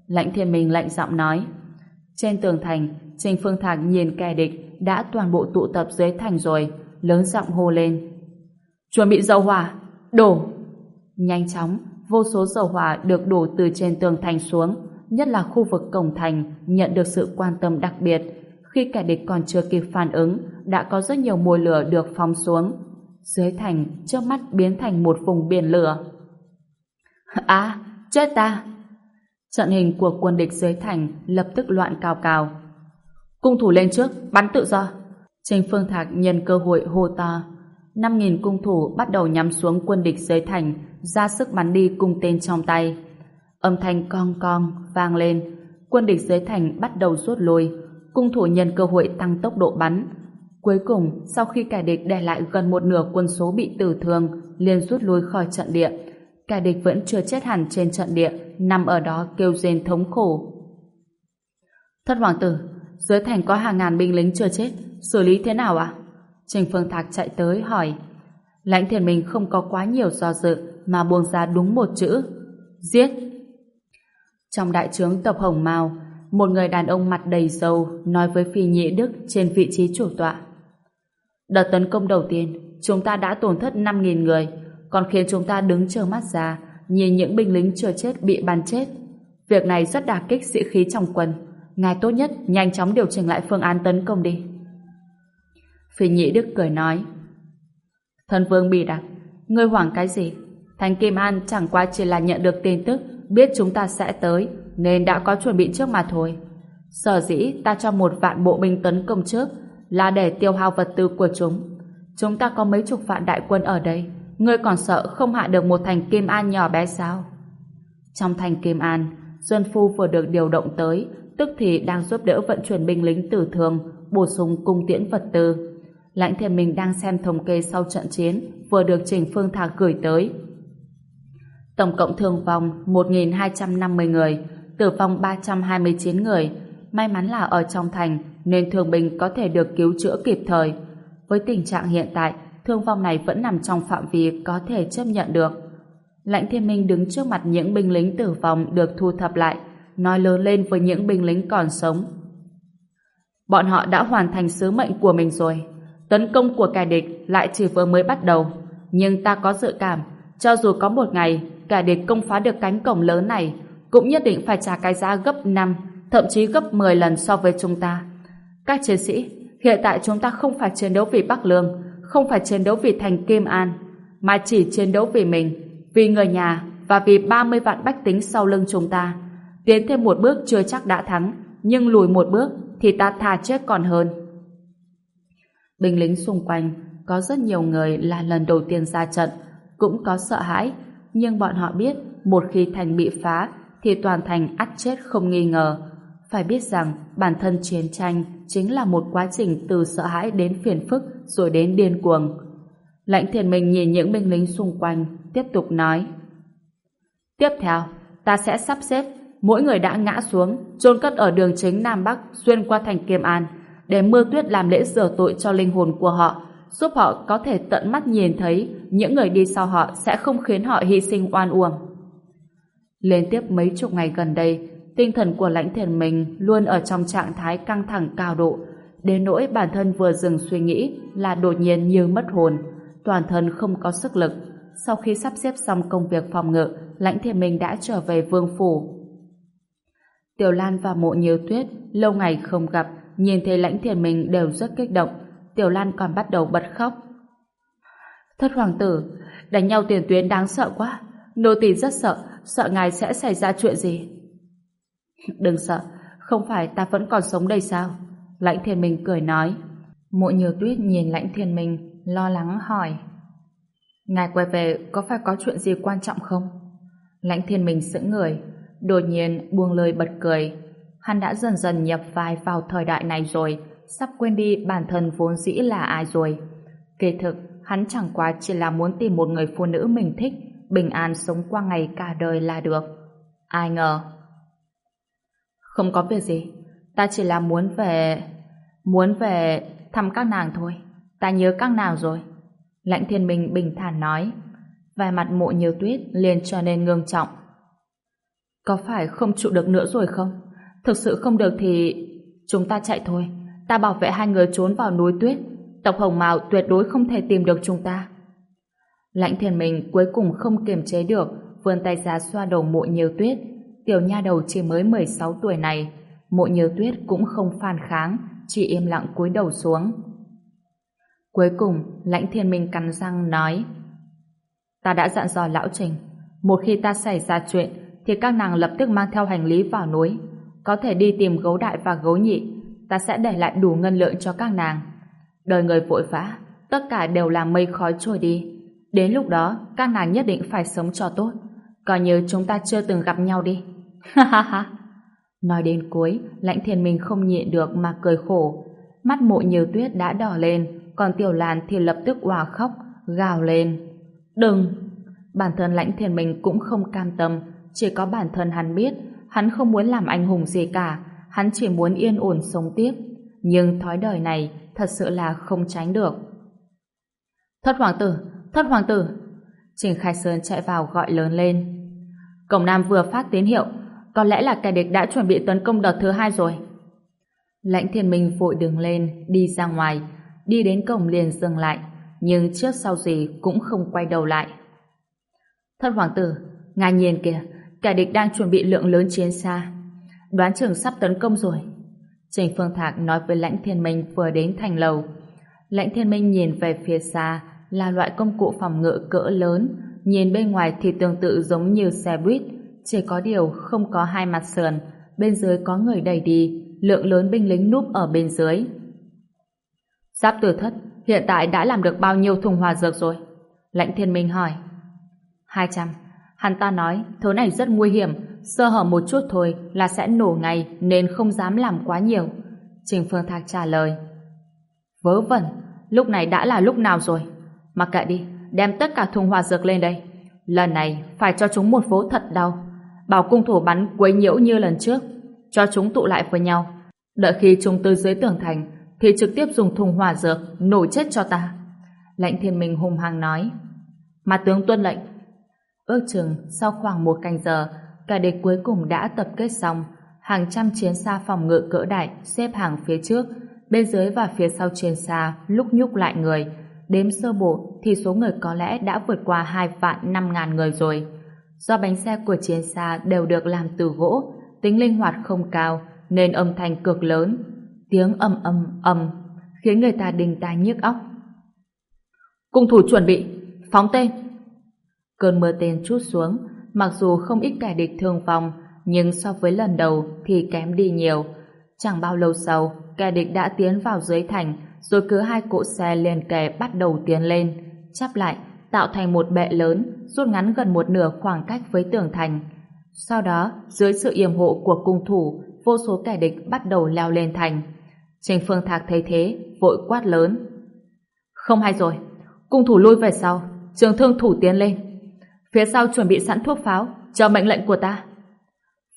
Lãnh thiên minh lạnh giọng nói. Trên tường thành, Trình Phương Thạc nhìn kẻ địch đã toàn bộ tụ tập dưới thành rồi, lớn giọng hô lên. Chuẩn bị dầu hỏa, đổ! Nhanh chóng, vô số dầu hỏa được đổ từ trên tường thành xuống, nhất là khu vực cổng thành nhận được sự quan tâm đặc biệt. Khi kẻ địch còn chưa kịp phản ứng, đã có rất nhiều mùi lửa được phóng xuống. Dưới thành, trước mắt biến thành một vùng biển lửa. À, chết ta! Trận hình của quân địch dưới thành lập tức loạn cao cao. Cung thủ lên trước, bắn tự do. Trình Phương Thạc nhân cơ hội hô to. 5.000 cung thủ bắt đầu nhắm xuống quân địch dưới thành, ra sức bắn đi cung tên trong tay. Âm thanh cong cong vang lên, quân địch dưới thành bắt đầu rút lui, cung thủ nhân cơ hội tăng tốc độ bắn. Cuối cùng, sau khi kẻ địch để lại gần một nửa quân số bị tử thương, liền rút lui khỏi trận địa. Kẻ địch vẫn chưa chết hẳn trên trận địa, nằm ở đó kêu rên thống khổ. Thất hoàng tử, dưới thành có hàng ngàn binh lính chưa chết, xử lý thế nào ạ? Trình Phương Thạc chạy tới hỏi. Lãnh thiền mình không có quá nhiều do dự mà buông ra đúng một chữ. Giết! Trong đại trướng tập Hồng Mao, một người đàn ông mặt đầy dầu nói với Phi Nhị Đức trên vị trí chủ tọa. Đợt tấn công đầu tiên, chúng ta đã tổn thất 5.000 người, còn khiến chúng ta đứng trơ mắt ra, nhìn những binh lính chưa chết bị bắn chết. Việc này rất đả kích sĩ khí trong quân. Ngài tốt nhất nhanh chóng điều chỉnh lại phương án tấn công đi. Phi nhĩ Đức cười nói Thần vương bị đặt Ngươi hoảng cái gì Thành Kim An chẳng qua chỉ là nhận được tin tức Biết chúng ta sẽ tới Nên đã có chuẩn bị trước mà thôi Sở dĩ ta cho một vạn bộ binh tấn công trước Là để tiêu hao vật tư của chúng Chúng ta có mấy chục vạn đại quân ở đây Ngươi còn sợ không hạ được một thành Kim An nhỏ bé sao Trong thành Kim An Duân Phu vừa được điều động tới Tức thì đang giúp đỡ vận chuyển binh lính tử thương Bổ sung cung tiễn vật tư Lãnh Thiên Minh đang xem thống kê sau trận chiến vừa được Trình Phương Thạc gửi tới. Tổng cộng thương vong 1.250 người, tử vong 329 người. May mắn là ở trong thành nên thương binh có thể được cứu chữa kịp thời. Với tình trạng hiện tại, thương vong này vẫn nằm trong phạm vi có thể chấp nhận được. Lãnh Thiên Minh đứng trước mặt những binh lính tử vong được thu thập lại, nói lớn lên với những binh lính còn sống. Bọn họ đã hoàn thành sứ mệnh của mình rồi. Tấn công của kẻ địch lại chỉ vừa mới bắt đầu. Nhưng ta có dự cảm, cho dù có một ngày kẻ địch công phá được cánh cổng lớn này, cũng nhất định phải trả cái giá gấp 5, thậm chí gấp 10 lần so với chúng ta. Các chiến sĩ, hiện tại chúng ta không phải chiến đấu vì Bắc Lương, không phải chiến đấu vì thành Kim An, mà chỉ chiến đấu vì mình, vì người nhà và vì 30 vạn bách tính sau lưng chúng ta. Tiến thêm một bước chưa chắc đã thắng, nhưng lùi một bước thì ta thà chết còn hơn. Binh lính xung quanh có rất nhiều người là lần đầu tiên ra trận, cũng có sợ hãi, nhưng bọn họ biết một khi thành bị phá thì toàn thành ắt chết không nghi ngờ. Phải biết rằng bản thân chiến tranh chính là một quá trình từ sợ hãi đến phiền phức rồi đến điên cuồng. Lãnh thiền mình nhìn những binh lính xung quanh, tiếp tục nói. Tiếp theo, ta sẽ sắp xếp mỗi người đã ngã xuống, chôn cất ở đường chính Nam Bắc xuyên qua thành Kiêm An, để mưa tuyết làm lễ rửa tội cho linh hồn của họ, giúp họ có thể tận mắt nhìn thấy những người đi sau họ sẽ không khiến họ hy sinh oan uổng. Liên tiếp mấy chục ngày gần đây, tinh thần của lãnh thiền mình luôn ở trong trạng thái căng thẳng cao độ, đến nỗi bản thân vừa dừng suy nghĩ là đột nhiên như mất hồn, toàn thân không có sức lực. Sau khi sắp xếp xong công việc phòng ngự, lãnh thiền mình đã trở về vương phủ. Tiểu Lan và mộ nhiều tuyết lâu ngày không gặp nhìn thấy lãnh thiền mình đều rất kích động. Tiểu Lan còn bắt đầu bật khóc. Thất hoàng tử, đánh nhau tiền tuyến đáng sợ quá. Nô tỳ rất sợ, sợ ngài sẽ xảy ra chuyện gì. Đừng sợ, không phải ta vẫn còn sống đây sao? Lãnh thiên minh cười nói. Mộ nhiều tuyết nhìn lãnh thiên minh, lo lắng hỏi. Ngài quay về có phải có chuyện gì quan trọng không? Lãnh thiên minh sững người, đột nhiên buông lời bật cười. Hắn đã dần dần nhập vai vào thời đại này rồi, sắp quên đi bản thân vốn dĩ là ai rồi. Kỳ thực, hắn chẳng qua chỉ là muốn tìm một người phụ nữ mình thích, bình an sống qua ngày cả đời là được. Ai ngờ. Không có việc gì, ta chỉ là muốn về... Muốn về thăm các nàng thôi. Ta nhớ các nàng rồi. Lãnh thiên minh bình thản nói. Vài mặt mộ nhiều tuyết liền trở nên ngương trọng. Có phải không trụ được nữa rồi không? Thực sự không được thì... Chúng ta chạy thôi. Ta bảo vệ hai người trốn vào núi tuyết. Tộc Hồng Mào tuyệt đối không thể tìm được chúng ta. Lãnh thiên minh cuối cùng không kiềm chế được, vươn tay ra xoa đầu mộ nhiều tuyết. Tiểu nha đầu chỉ mới 16 tuổi này. Mộ nhớ tuyết cũng không phản kháng, chỉ im lặng cúi đầu xuống. Cuối cùng, lãnh thiên minh cắn răng nói Ta đã dặn dò lão trình, một khi ta xảy ra chuyện, thì các nàng lập tức mang theo hành lý vào núi. Có thể đi tìm gấu đại và gấu nhị, ta sẽ để lại đủ ngân lượng cho các nàng. Đời người vội vã, tất cả đều là mây khói trôi đi. Đến lúc đó, các nàng nhất định phải sống cho tốt. Coi như chúng ta chưa từng gặp nhau đi. Ha ha ha. Nói đến cuối, lãnh thiên minh không nhịn được mà cười khổ. Mắt mộ nhiều tuyết đã đỏ lên, còn tiểu làn thì lập tức òa khóc, gào lên. Đừng! Bản thân lãnh thiên minh cũng không cam tâm, chỉ có bản thân hắn biết, hắn không muốn làm anh hùng gì cả, hắn chỉ muốn yên ổn sống tiếp. Nhưng thói đời này thật sự là không tránh được. Thất hoàng tử! Thất hoàng tử! Trình Khai Sơn chạy vào gọi lớn lên. Cổng Nam vừa phát tín hiệu, có lẽ là kẻ địch đã chuẩn bị tấn công đợt thứ hai rồi. Lãnh thiên minh vội đứng lên, đi ra ngoài, đi đến cổng liền dừng lại, nhưng trước sau gì cũng không quay đầu lại. Thất hoàng tử, ngài nhìn kìa, kẻ địch đang chuẩn bị lượng lớn chiến xa. Đoán chừng sắp tấn công rồi. Trình Phương Thạc nói với Lãnh Thiên Minh vừa đến thành lầu. Lãnh Thiên Minh nhìn về phía xa là loại công cụ phòng ngự cỡ lớn, nhìn bên ngoài thì tương tự giống như xe buýt, chỉ có điều không có hai mặt sườn, bên dưới có người đẩy đi, lượng lớn binh lính núp ở bên dưới. Giáp tử thất, hiện tại đã làm được bao nhiêu thùng hòa dược rồi? Lãnh thiên minh hỏi. 200. Hắn ta nói, thứ này rất nguy hiểm, sơ hở một chút thôi là sẽ nổ ngay nên không dám làm quá nhiều. Trình Phương Thạc trả lời. Vớ vẩn, lúc này đã là lúc nào rồi? Mặc kệ đi, đem tất cả thùng hòa dược lên đây. Lần này phải cho chúng một vố thật đau. Bảo cung thủ bắn quấy nhiễu như lần trước, cho chúng tụ lại với nhau. Đợi khi chúng từ dưới tường thành, thì trực tiếp dùng thùng hỏa dược nổ chết cho ta. Lãnh thiên minh hùng hăng nói. Mà tướng tuân lệnh. Ước chừng sau khoảng một canh giờ, cả địch cuối cùng đã tập kết xong. Hàng trăm chiến xa phòng ngự cỡ đại xếp hàng phía trước, bên dưới và phía sau chiến xa lúc nhúc lại người. Đếm sơ bộ thì số người có lẽ đã vượt qua hai vạn năm ngàn người rồi. Do bánh xe của chiến xa đều được làm từ gỗ, tính linh hoạt không cao, nên âm thanh cực lớn. Tiếng âm âm âm khiến người ta đình tai nhức óc. Cung thủ chuẩn bị, phóng tên. Cơn mưa tên chút xuống, mặc dù không ít kẻ địch thương vong, nhưng so với lần đầu thì kém đi nhiều. Chẳng bao lâu sau, kẻ địch đã tiến vào dưới thành, rồi cứ hai cỗ xe liền kề bắt đầu tiến lên, chắp lại, tạo thành một bệ lớn, rút ngắn gần một nửa khoảng cách với tường thành. Sau đó, dưới sự yểm hộ của cung thủ, vô số kẻ địch bắt đầu leo lên thành. Trình Phương Thạc thấy thế, vội quát lớn. Không hay rồi, cung thủ lui về sau, trường thương thủ tiến lên. Phía sau chuẩn bị sẵn thuốc pháo, chờ mệnh lệnh của ta.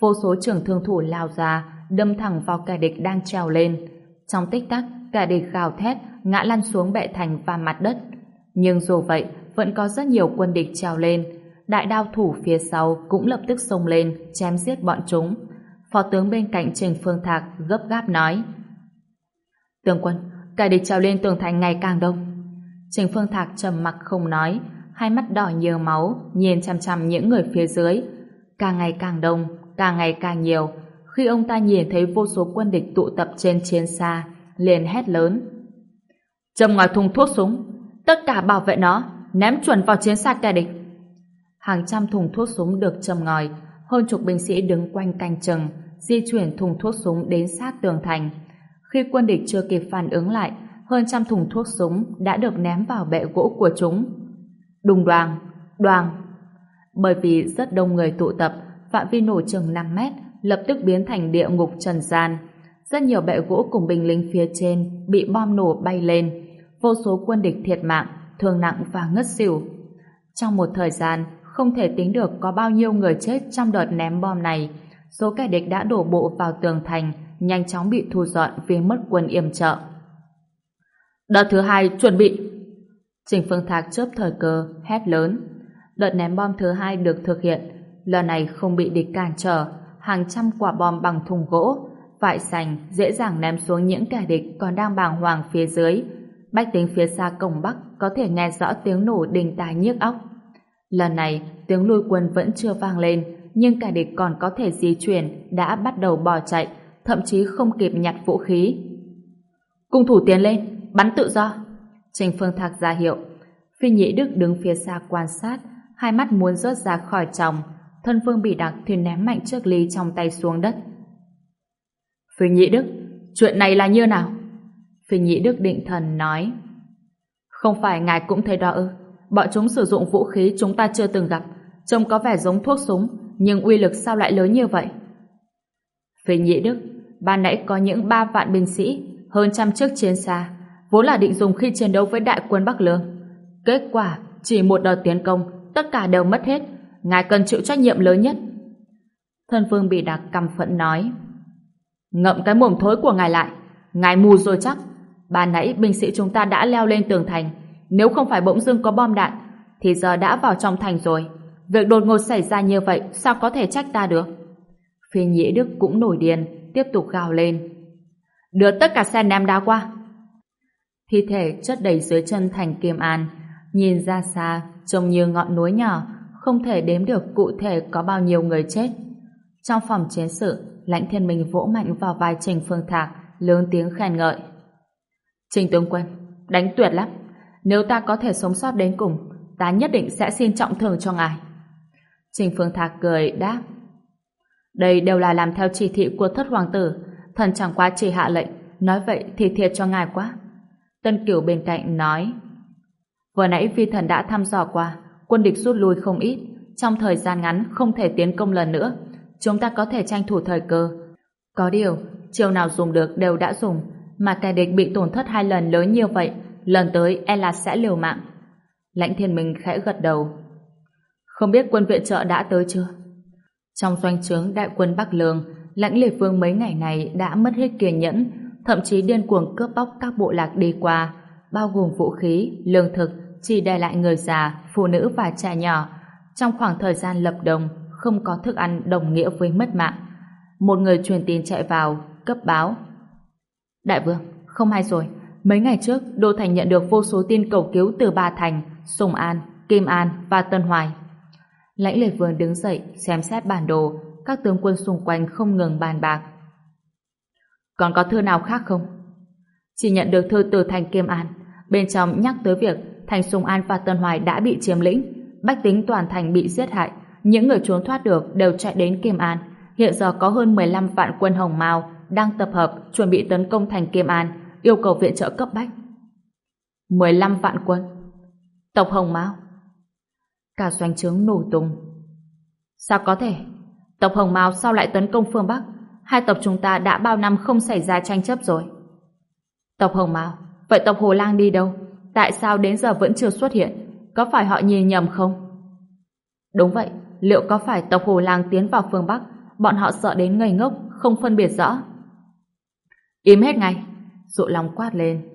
Vô số trường thương thủ lao ra, đâm thẳng vào kẻ địch đang trèo lên. Trong tích tắc, kẻ địch gào thét, ngã lăn xuống bệ thành và mặt đất. Nhưng dù vậy, vẫn có rất nhiều quân địch trèo lên. Đại đao thủ phía sau cũng lập tức xông lên, chém giết bọn chúng. Phó tướng bên cạnh Trình Phương Thạc gấp gáp nói. Tướng quân, kẻ địch trèo lên tường thành ngày càng đông. Trình Phương Thạc trầm mặc không nói, hai mắt đỏ nhiều máu, nhìn chăm chăm những người phía dưới. Càng ngày càng đông, càng ngày càng nhiều. Khi ông ta nhìn thấy vô số quân địch tụ tập trên chiến xa, liền hét lớn. Châm ngoài thùng thuốc súng, tất cả bảo vệ nó, ném chuẩn vào chiến xa kẻ địch. Hàng trăm thùng thuốc súng được châm ngòi, hơn chục binh sĩ đứng quanh canh chừng, di chuyển thùng thuốc súng đến sát tường thành. Khi quân địch chưa kịp phản ứng lại, hơn trăm thùng thuốc súng đã được ném vào bệ gỗ của chúng. Đùng đoàng, đoàng. Bởi vì rất đông người tụ tập, phạm vi nổ chừng 5 mét, lập tức biến thành địa ngục trần gian. Rất nhiều bệ gỗ cùng binh lính phía trên bị bom nổ bay lên. Vô số quân địch thiệt mạng, thương nặng và ngất xỉu. Trong một thời gian, không thể tính được có bao nhiêu người chết trong đợt ném bom này. Số kẻ địch đã đổ bộ vào tường thành, nhanh chóng bị thu dọn vì mất quân yểm trợ. Đợt thứ hai chuẩn bị. Trình Phương Thạc chớp thời cơ, hét lớn. Đợt ném bom thứ hai được thực hiện. Lần này không bị địch cản trở, hàng trăm quả bom bằng thùng gỗ, vải sành dễ dàng ném xuống những kẻ địch còn đang bàng hoàng phía dưới. Bách tính phía xa cổng Bắc có thể nghe rõ tiếng nổ đình tài nhức óc. Lần này, tiếng lui quân vẫn chưa vang lên, nhưng kẻ địch còn có thể di chuyển, đã bắt đầu bỏ chạy, thậm chí không kịp nhặt vũ khí. Cung thủ tiến lên, bắn tự do. Trình Phương Thạc ra hiệu. Phi Nhĩ Đức đứng phía xa quan sát, hai mắt muốn rớt ra khỏi chồng. Thân Phương bị đặc thì ném mạnh chiếc ly trong tay xuống đất. Phi Nhĩ Đức, chuyện này là như nào? Phi Nhĩ Đức định thần nói. Không phải ngài cũng thấy đó ư? Bọn chúng sử dụng vũ khí chúng ta chưa từng gặp, trông có vẻ giống thuốc súng, nhưng uy lực sao lại lớn như vậy? Phi Nhĩ Đức, ban nãy có những ba vạn binh sĩ, hơn trăm chiếc chiến xa, vốn là định dùng khi chiến đấu với đại quân Bắc Lương. Kết quả, chỉ một đợt tiến công, tất cả đều mất hết. Ngài cần chịu trách nhiệm lớn nhất. Thân vương bị đặc căm phẫn nói. Ngậm cái mồm thối của ngài lại. Ngài mù rồi chắc. Ban nãy binh sĩ chúng ta đã leo lên tường thành. Nếu không phải bỗng dưng có bom đạn, thì giờ đã vào trong thành rồi. Việc đột ngột xảy ra như vậy, sao có thể trách ta được? Phi Nhĩ Đức cũng nổi điên, tiếp tục gào lên. Đưa tất cả xe ném đá qua. Thi thể chất đầy dưới chân thành kiêm An, nhìn ra xa, trông như ngọn núi nhỏ, không thể đếm được cụ thể có bao nhiêu người chết. Trong phòng chiến sự, Lãnh Thiên Minh vỗ mạnh vào vai Trình Phương Thạc, lớn tiếng khen ngợi. Trình tướng quân, đánh tuyệt lắm. Nếu ta có thể sống sót đến cùng, ta nhất định sẽ xin trọng thưởng cho ngài. Trình Phương Thạc cười đáp. Đây đều là làm theo chỉ thị của thất hoàng tử, thần chẳng qua chỉ hạ lệnh, nói vậy thì thiệt cho ngài quá. Tân Cửu bên cạnh nói. Vừa nãy phi thần đã thăm dò qua, quân địch rút lui không ít, trong thời gian ngắn không thể tiến công lần nữa. Chúng ta có thể tranh thủ thời cơ. Có điều, chiều nào dùng được đều đã dùng, mà kẻ địch bị tổn thất hai lần lớn như vậy, lần tới e là sẽ liều mạng. Lãnh thiên minh khẽ gật đầu. Không biết quân viện trợ đã tới chưa? Trong doanh trướng đại quân Bắc Lương, lãnh liệt vương mấy ngày này đã mất hết kiên nhẫn, thậm chí điên cuồng cướp bóc các bộ lạc đi qua, bao gồm vũ khí, lương thực, chỉ để lại người già, phụ nữ và trẻ nhỏ. Trong khoảng thời gian lập đồng, không có thức ăn đồng nghĩa với mất mạng. Một người truyền tin chạy vào, cấp báo. Đại vương, không hay rồi. Mấy ngày trước, Đô Thành nhận được vô số tin cầu cứu từ Ba Thành, Sùng An, Kim An và Tân Hoài. Lãnh lệ vương đứng dậy, xem xét bản đồ, các tướng quân xung quanh không ngừng bàn bạc. Còn có thư nào khác không? Chỉ nhận được thư từ thành Kim An, bên trong nhắc tới việc thành Sùng An và Tân Hoài đã bị chiếm lĩnh, bách tính toàn thành bị giết hại, những người trốn thoát được đều chạy đến Kim An. Hiện giờ có hơn 15 vạn quân Hồng Mao đang tập hợp chuẩn bị tấn công thành Kim An, yêu cầu viện trợ cấp bách. 15 vạn quân. Tộc Hồng Mao. Cả doanh trướng nổ tung. Sao có thể? Tộc Hồng Mao sao lại tấn công phương Bắc? Hai tộc chúng ta đã bao năm không xảy ra tranh chấp rồi. Tộc Hồng Mao, vậy tộc Hồ Lang đi đâu? Tại sao đến giờ vẫn chưa xuất hiện? Có phải họ nhìn nhầm không? Đúng vậy, liệu có phải tộc Hồ Lang tiến vào phương Bắc, bọn họ sợ đến ngây ngốc, không phân biệt rõ? Im hết ngay, dụ lòng quát lên.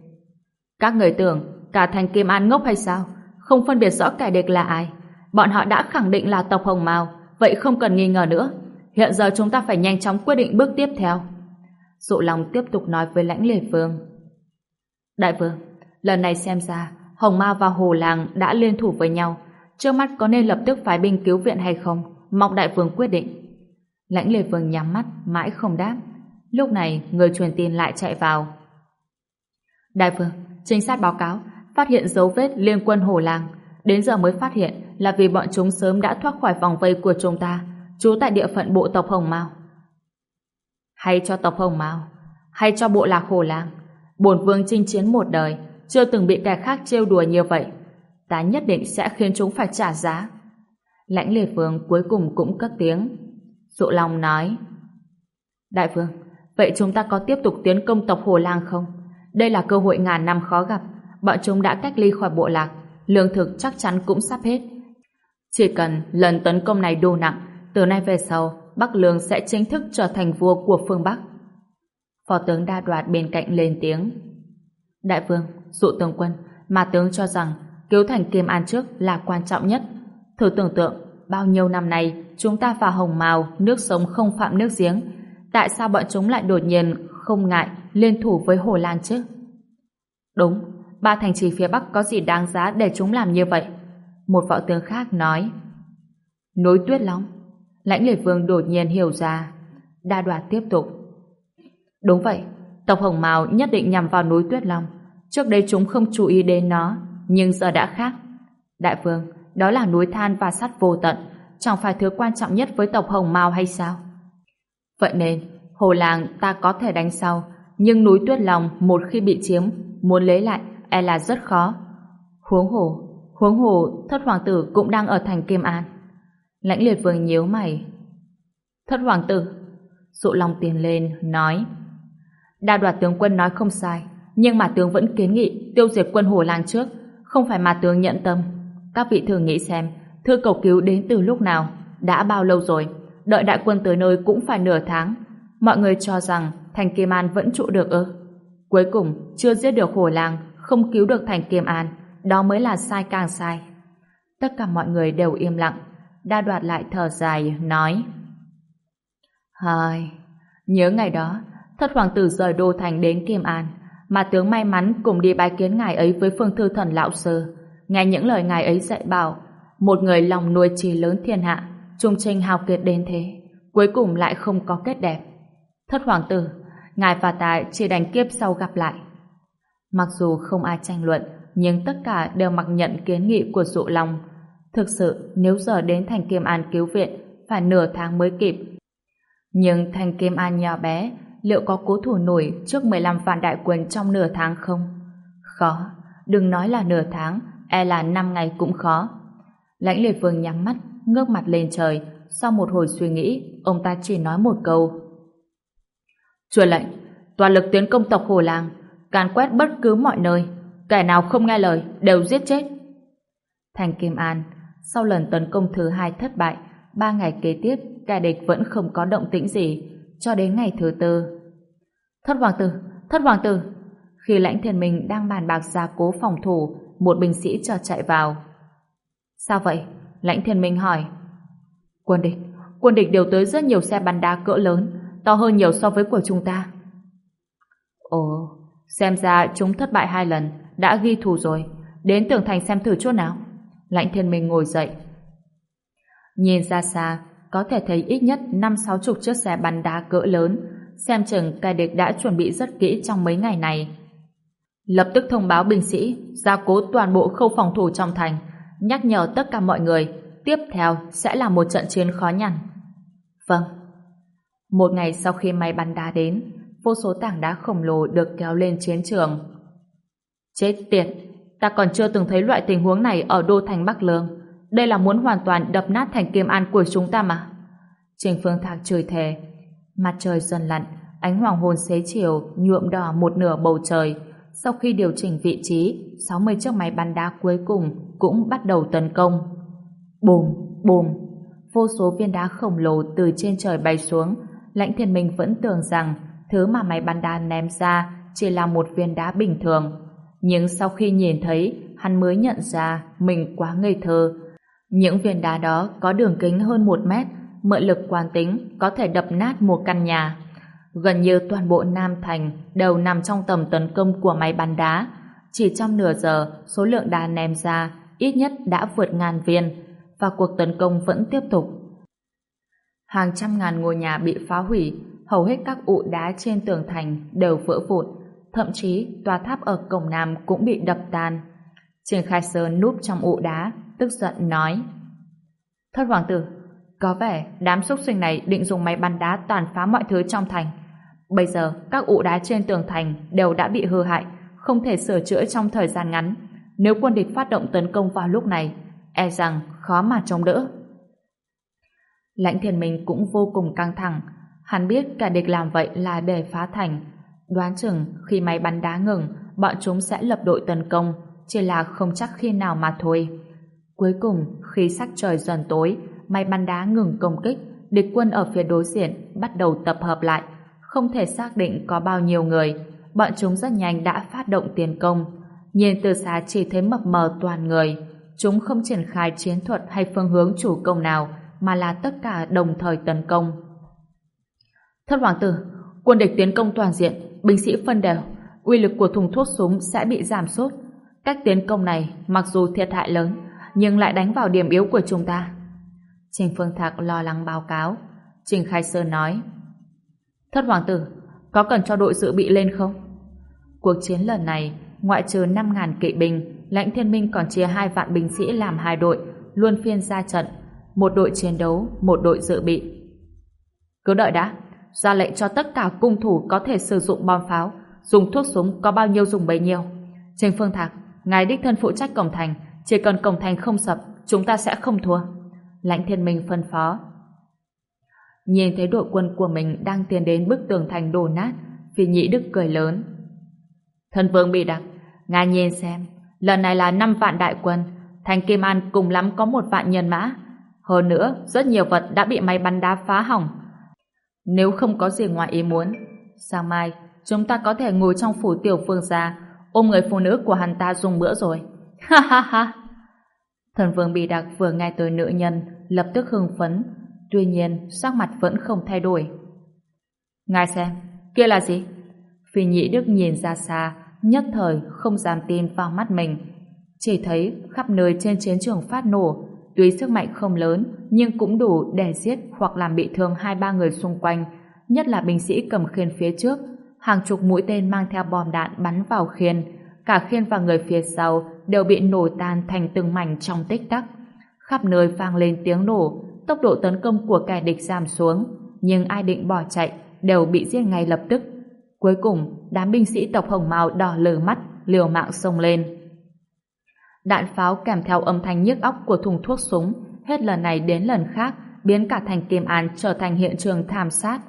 Các người tưởng cả thành Kim An ngốc hay sao? Không phân biệt rõ kẻ địch là ai? Bọn họ đã khẳng định là tộc Hồng Mao, vậy không cần nghi ngờ nữa. Hiện giờ chúng ta phải nhanh chóng quyết định bước tiếp theo. Dụ lòng tiếp tục nói với lãnh lề vương. Đại vương, lần này xem ra Hồng Ma và Hồ Làng đã liên thủ với nhau. Trước mắt có nên lập tức phái binh cứu viện hay không? Mong đại vương quyết định. Lãnh Lê vương nhắm mắt, mãi không đáp. Lúc này, người truyền tin lại chạy vào. Đại vương, trinh sát báo cáo, phát hiện dấu vết liên quân Hồ Làng. Đến giờ mới phát hiện là vì bọn chúng sớm đã thoát khỏi vòng vây của chúng ta, trú tại địa phận bộ tộc Hồng Mao. Hay cho tộc Hồng Mao, hay cho bộ lạc Hồ Lang, bổn vương chinh chiến một đời, chưa từng bị kẻ khác trêu đùa như vậy. Ta nhất định sẽ khiến chúng phải trả giá. Lãnh liệt vương cuối cùng cũng cất tiếng. Dụ lòng nói, Đại vương, vậy chúng ta có tiếp tục tiến công tộc Hồ Lang không? Đây là cơ hội ngàn năm khó gặp. Bọn chúng đã cách ly khỏi bộ lạc, lương thực chắc chắn cũng sắp hết. Chỉ cần lần tấn công này đủ nặng, từ nay về sau, Bắc Lương sẽ chính thức trở thành vua của phương Bắc. Phó tướng đa đoạt bên cạnh lên tiếng. Đại vương, dụ tướng quân, mà tướng cho rằng cứu thành Kim An trước là quan trọng nhất. Thử tưởng tượng, bao nhiêu năm nay chúng ta và Hồng Mào nước sống không phạm nước giếng. Tại sao bọn chúng lại đột nhiên không ngại liên thủ với Hồ Lan chứ? Đúng, ba thành trì phía Bắc có gì đáng giá để chúng làm như vậy? Một võ tướng khác nói. Nối tuyết long. Lãnh liệt vương đột nhiên hiểu ra. Đa đoạt tiếp tục. Đúng vậy, tộc Hồng Mào nhất định nhằm vào núi Tuyết Long. Trước đây chúng không chú ý đến nó, nhưng giờ đã khác. Đại vương, đó là núi than và sắt vô tận, chẳng phải thứ quan trọng nhất với tộc Hồng Mao hay sao? Vậy nên, hồ làng ta có thể đánh sau, nhưng núi Tuyết lòng một khi bị chiếm, muốn lấy lại e là rất khó. Huống hồ, huống hồ, thất hoàng tử cũng đang ở thành Kim An. Lãnh liệt vương nhíu mày. Thất hoàng tử, dụ lòng tiền lên, nói Đa đoạt tướng quân nói không sai, nhưng mà tướng vẫn kiến nghị tiêu diệt quân hồ lang trước, không phải mà tướng nhận tâm. Các vị thử nghĩ xem, thư cầu cứu đến từ lúc nào, đã bao lâu rồi, đợi đại quân tới nơi cũng phải nửa tháng. Mọi người cho rằng thành Kim An vẫn trụ được ư. Cuối cùng, chưa giết được hồ lang không cứu được thành Kim An, đó mới là sai càng sai. Tất cả mọi người đều im lặng, đa đoạt lại thở dài, nói Hời, nhớ ngày đó, thất hoàng tử rời đô thành đến Kim An, mà tướng may mắn cùng đi bái kiến ngài ấy với phương thư thần lão sư. Nghe những lời ngài ấy dạy bảo, một người lòng nuôi trì lớn thiên hạ, trung trình hào kiệt đến thế, cuối cùng lại không có kết đẹp. Thất hoàng tử, ngài và ta chỉ đành kiếp sau gặp lại. Mặc dù không ai tranh luận, nhưng tất cả đều mặc nhận kiến nghị của dụ lòng. Thực sự, nếu giờ đến thành Kim An cứu viện, phải nửa tháng mới kịp. Nhưng thành Kim An nhỏ bé, liệu có cố thủ nổi trước 15 vạn đại quân trong nửa tháng không? Khó, đừng nói là nửa tháng, e là 5 ngày cũng khó. Lãnh liệt vương nhắm mắt, ngước mặt lên trời, sau một hồi suy nghĩ, ông ta chỉ nói một câu. Truyền lệnh, toàn lực tiến công tộc Hồ Làng, càn quét bất cứ mọi nơi, kẻ nào không nghe lời đều giết chết. Thành Kim An, sau lần tấn công thứ hai thất bại, ba ngày kế tiếp, kẻ địch vẫn không có động tĩnh gì, cho đến ngày thứ tư. Thất hoàng tử, thất hoàng tử! Khi lãnh thiên minh đang bàn bạc gia cố phòng thủ, một binh sĩ chợt chạy vào. Sao vậy? Lãnh thiên minh hỏi. Quân địch, quân địch đều tới rất nhiều xe bắn đá cỡ lớn, to hơn nhiều so với của chúng ta. Ồ, xem ra chúng thất bại hai lần, đã ghi thù rồi. Đến tường thành xem thử chút nào. Lãnh thiên minh ngồi dậy. Nhìn ra xa, có thể thấy ít nhất năm sáu chục chiếc xe bắn đá cỡ lớn, xem chừng kẻ địch đã chuẩn bị rất kỹ trong mấy ngày này. Lập tức thông báo binh sĩ, gia cố toàn bộ khâu phòng thủ trong thành, nhắc nhở tất cả mọi người, tiếp theo sẽ là một trận chiến khó nhằn. Vâng. Một ngày sau khi máy bắn đá đến, vô số tảng đá khổng lồ được kéo lên chiến trường. Chết tiệt, ta còn chưa từng thấy loại tình huống này ở đô thành Bắc Lương. Đây là muốn hoàn toàn đập nát thành Kim An của chúng ta mà. Trình Phương Thạc chửi thề. Mặt trời dần lặn, ánh hoàng hôn xế chiều nhuộm đỏ một nửa bầu trời. Sau khi điều chỉnh vị trí, 60 chiếc máy bắn đá cuối cùng cũng bắt đầu tấn công. Bùm, bùm, vô số viên đá khổng lồ từ trên trời bay xuống. Lãnh thiên minh vẫn tưởng rằng thứ mà máy bắn đá ném ra chỉ là một viên đá bình thường. Nhưng sau khi nhìn thấy, hắn mới nhận ra mình quá ngây thơ, những viên đá đó có đường kính hơn một mét, mượn lực quán tính có thể đập nát một căn nhà. Gần như toàn bộ Nam Thành đều nằm trong tầm tấn công của máy bắn đá. Chỉ trong nửa giờ, số lượng đá ném ra ít nhất đã vượt ngàn viên, và cuộc tấn công vẫn tiếp tục. Hàng trăm ngàn ngôi nhà bị phá hủy, hầu hết các ụ đá trên tường thành đều vỡ vụn, thậm chí tòa tháp ở cổng Nam cũng bị đập tan. Trình Khai Sơn núp trong ụ đá, tức giận nói. Thất hoàng tử, có vẻ đám xúc sinh này định dùng máy bắn đá toàn phá mọi thứ trong thành. Bây giờ, các ụ đá trên tường thành đều đã bị hư hại, không thể sửa chữa trong thời gian ngắn. Nếu quân địch phát động tấn công vào lúc này, e rằng khó mà chống đỡ. Lãnh thiên minh cũng vô cùng căng thẳng. Hắn biết cả địch làm vậy là để phá thành. Đoán chừng khi máy bắn đá ngừng, bọn chúng sẽ lập đội tấn công, chỉ là không chắc khi nào mà thôi. Cuối cùng, khi sắc trời dần tối, máy bắn đá ngừng công kích, địch quân ở phía đối diện bắt đầu tập hợp lại. Không thể xác định có bao nhiêu người, bọn chúng rất nhanh đã phát động tiến công. Nhìn từ xa chỉ thấy mập mờ toàn người. Chúng không triển khai chiến thuật hay phương hướng chủ công nào, mà là tất cả đồng thời tấn công. Thất hoàng tử, quân địch tiến công toàn diện, binh sĩ phân đều, uy lực của thùng thuốc súng sẽ bị giảm sút. Cách tiến công này mặc dù thiệt hại lớn, nhưng lại đánh vào điểm yếu của chúng ta. Trình Phương Thạc lo lắng báo cáo. Trình Khai Sơn nói Thất hoàng tử, có cần cho đội dự bị lên không? Cuộc chiến lần này, ngoại trừ 5.000 kỵ binh, lãnh thiên minh còn chia hai vạn binh sĩ làm hai đội, luôn phiên ra trận, một đội chiến đấu, một đội dự bị. Cứ đợi đã, ra lệnh cho tất cả cung thủ có thể sử dụng bom pháo, dùng thuốc súng có bao nhiêu dùng bấy nhiêu. Trình Phương Thạc, ngài đích thân phụ trách cổng thành, chỉ cần cổng thành không sập, chúng ta sẽ không thua. Lãnh thiên minh phân phó. Nhìn thấy đội quân của mình đang tiến đến bức tường thành đổ nát, Phi Nhĩ Đức cười lớn. Thân vương bị đặc, ngài nhìn xem, lần này là năm vạn đại quân, thành Kim An cùng lắm có một vạn nhân mã. Hơn nữa, rất nhiều vật đã bị máy bắn đá phá hỏng. Nếu không có gì ngoài ý muốn, sáng mai chúng ta có thể ngồi trong phủ tiểu phương gia, ôm người phụ nữ của hắn ta dùng bữa rồi. Ha ha ha! Thần vương bị đặc vừa nghe tới nữ nhân, lập tức hưng phấn, tuy nhiên sắc mặt vẫn không thay đổi. Ngài xem, kia là gì? Phi nhị đức nhìn ra xa, nhất thời không dám tin vào mắt mình. Chỉ thấy khắp nơi trên chiến trường phát nổ, tuy sức mạnh không lớn nhưng cũng đủ để giết hoặc làm bị thương hai ba người xung quanh, nhất là binh sĩ cầm khiên phía trước, hàng chục mũi tên mang theo bom đạn bắn vào khiên, cả khiên và người phía sau đều bị nổ tan thành từng mảnh trong tích tắc. Khắp nơi vang lên tiếng nổ, tốc độ tấn công của kẻ địch giảm xuống, nhưng ai định bỏ chạy đều bị giết ngay lập tức. Cuối cùng, đám binh sĩ tộc Hồng Mao đỏ lờ mắt, liều mạng xông lên. Đạn pháo kèm theo âm thanh nhức óc của thùng thuốc súng, hết lần này đến lần khác, biến cả thành Kim An trở thành hiện trường thảm sát.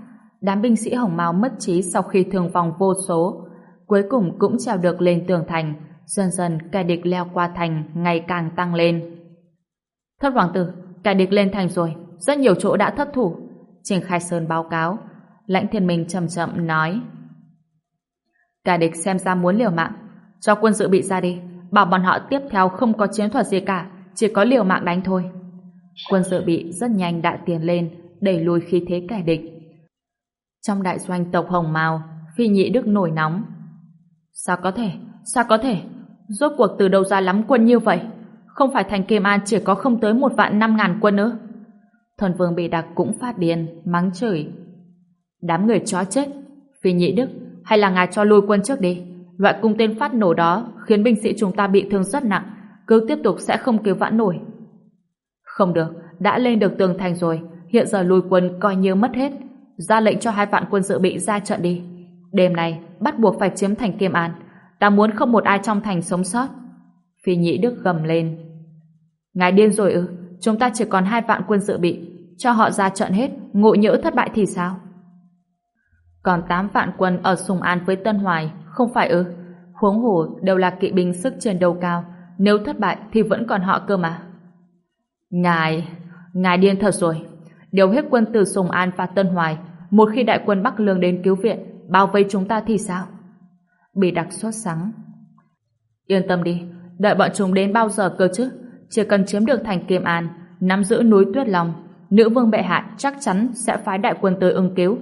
Đám binh sĩ Hồng Mao mất trí sau khi thương vong vô số, cuối cùng cũng trèo được lên tường thành, dần dần kẻ địch leo qua thành ngày càng tăng lên. Thất hoàng tử, kẻ địch lên thành rồi, rất nhiều chỗ đã thất thủ. Trình Khai Sơn báo cáo, lãnh thiên minh chậm chậm nói. Kẻ địch xem ra muốn liều mạng, cho quân dự bị ra đi, bảo bọn họ tiếp theo không có chiến thuật gì cả, chỉ có liều mạng đánh thôi. Quân dự bị rất nhanh đã tiến lên, đẩy lùi khí thế kẻ địch. Trong đại doanh tộc Hồng Mao, Phi Nhị Đức nổi nóng. Sao có thể? Sao có thể? Rốt cuộc từ đâu ra lắm quân như vậy? Không phải thành Kim An chỉ có không tới một vạn năm ngàn quân nữa. Thần vương bị đặc cũng phát điên, mắng chửi. Đám người chó chết. Phi Nhị Đức, hay là ngài cho lui quân trước đi? Loại cung tên phát nổ đó khiến binh sĩ chúng ta bị thương rất nặng, cứ tiếp tục sẽ không cứu vãn nổi. Không được, đã lên được tường thành rồi, hiện giờ lùi quân coi như mất hết. Ra lệnh cho hai vạn quân dự bị ra trận đi. Đêm nay bắt buộc phải chiếm thành Kiêm An. Ta muốn không một ai trong thành sống sót. Phi nhị Đức gầm lên. Ngài điên rồi ư, chúng ta chỉ còn hai vạn quân dự bị. Cho họ ra trận hết, ngộ nhỡ thất bại thì sao? Còn tám vạn quân ở Sùng An với Tân Hoài, không phải ư? Huống hồ đều là kỵ binh sức chiến đấu cao. Nếu thất bại thì vẫn còn họ cơ mà. Ngài, ngài điên thật rồi. Điều hết quân từ Sùng An và Tân Hoài, một khi đại quân Bắc Lương đến cứu viện, bao vây chúng ta thì sao? Bị đặc sốt sắng. Yên tâm đi, đợi bọn chúng đến bao giờ cơ chứ? Chỉ cần chiếm được thành Kiêm An, nắm giữ núi Tuyết Long, nữ vương bệ hạ chắc chắn sẽ phái đại quân tới ứng cứu.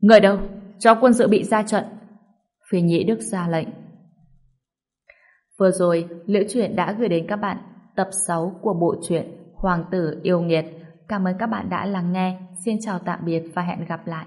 Người đâu? Cho quân dự bị ra trận. Phi Nhĩ Đức ra lệnh. Vừa rồi, Liễu Chuyện đã gửi đến các bạn tập 6 của bộ truyện Hoàng tử yêu nghiệt. Cảm ơn các bạn đã lắng nghe. Xin chào tạm biệt và hẹn gặp lại.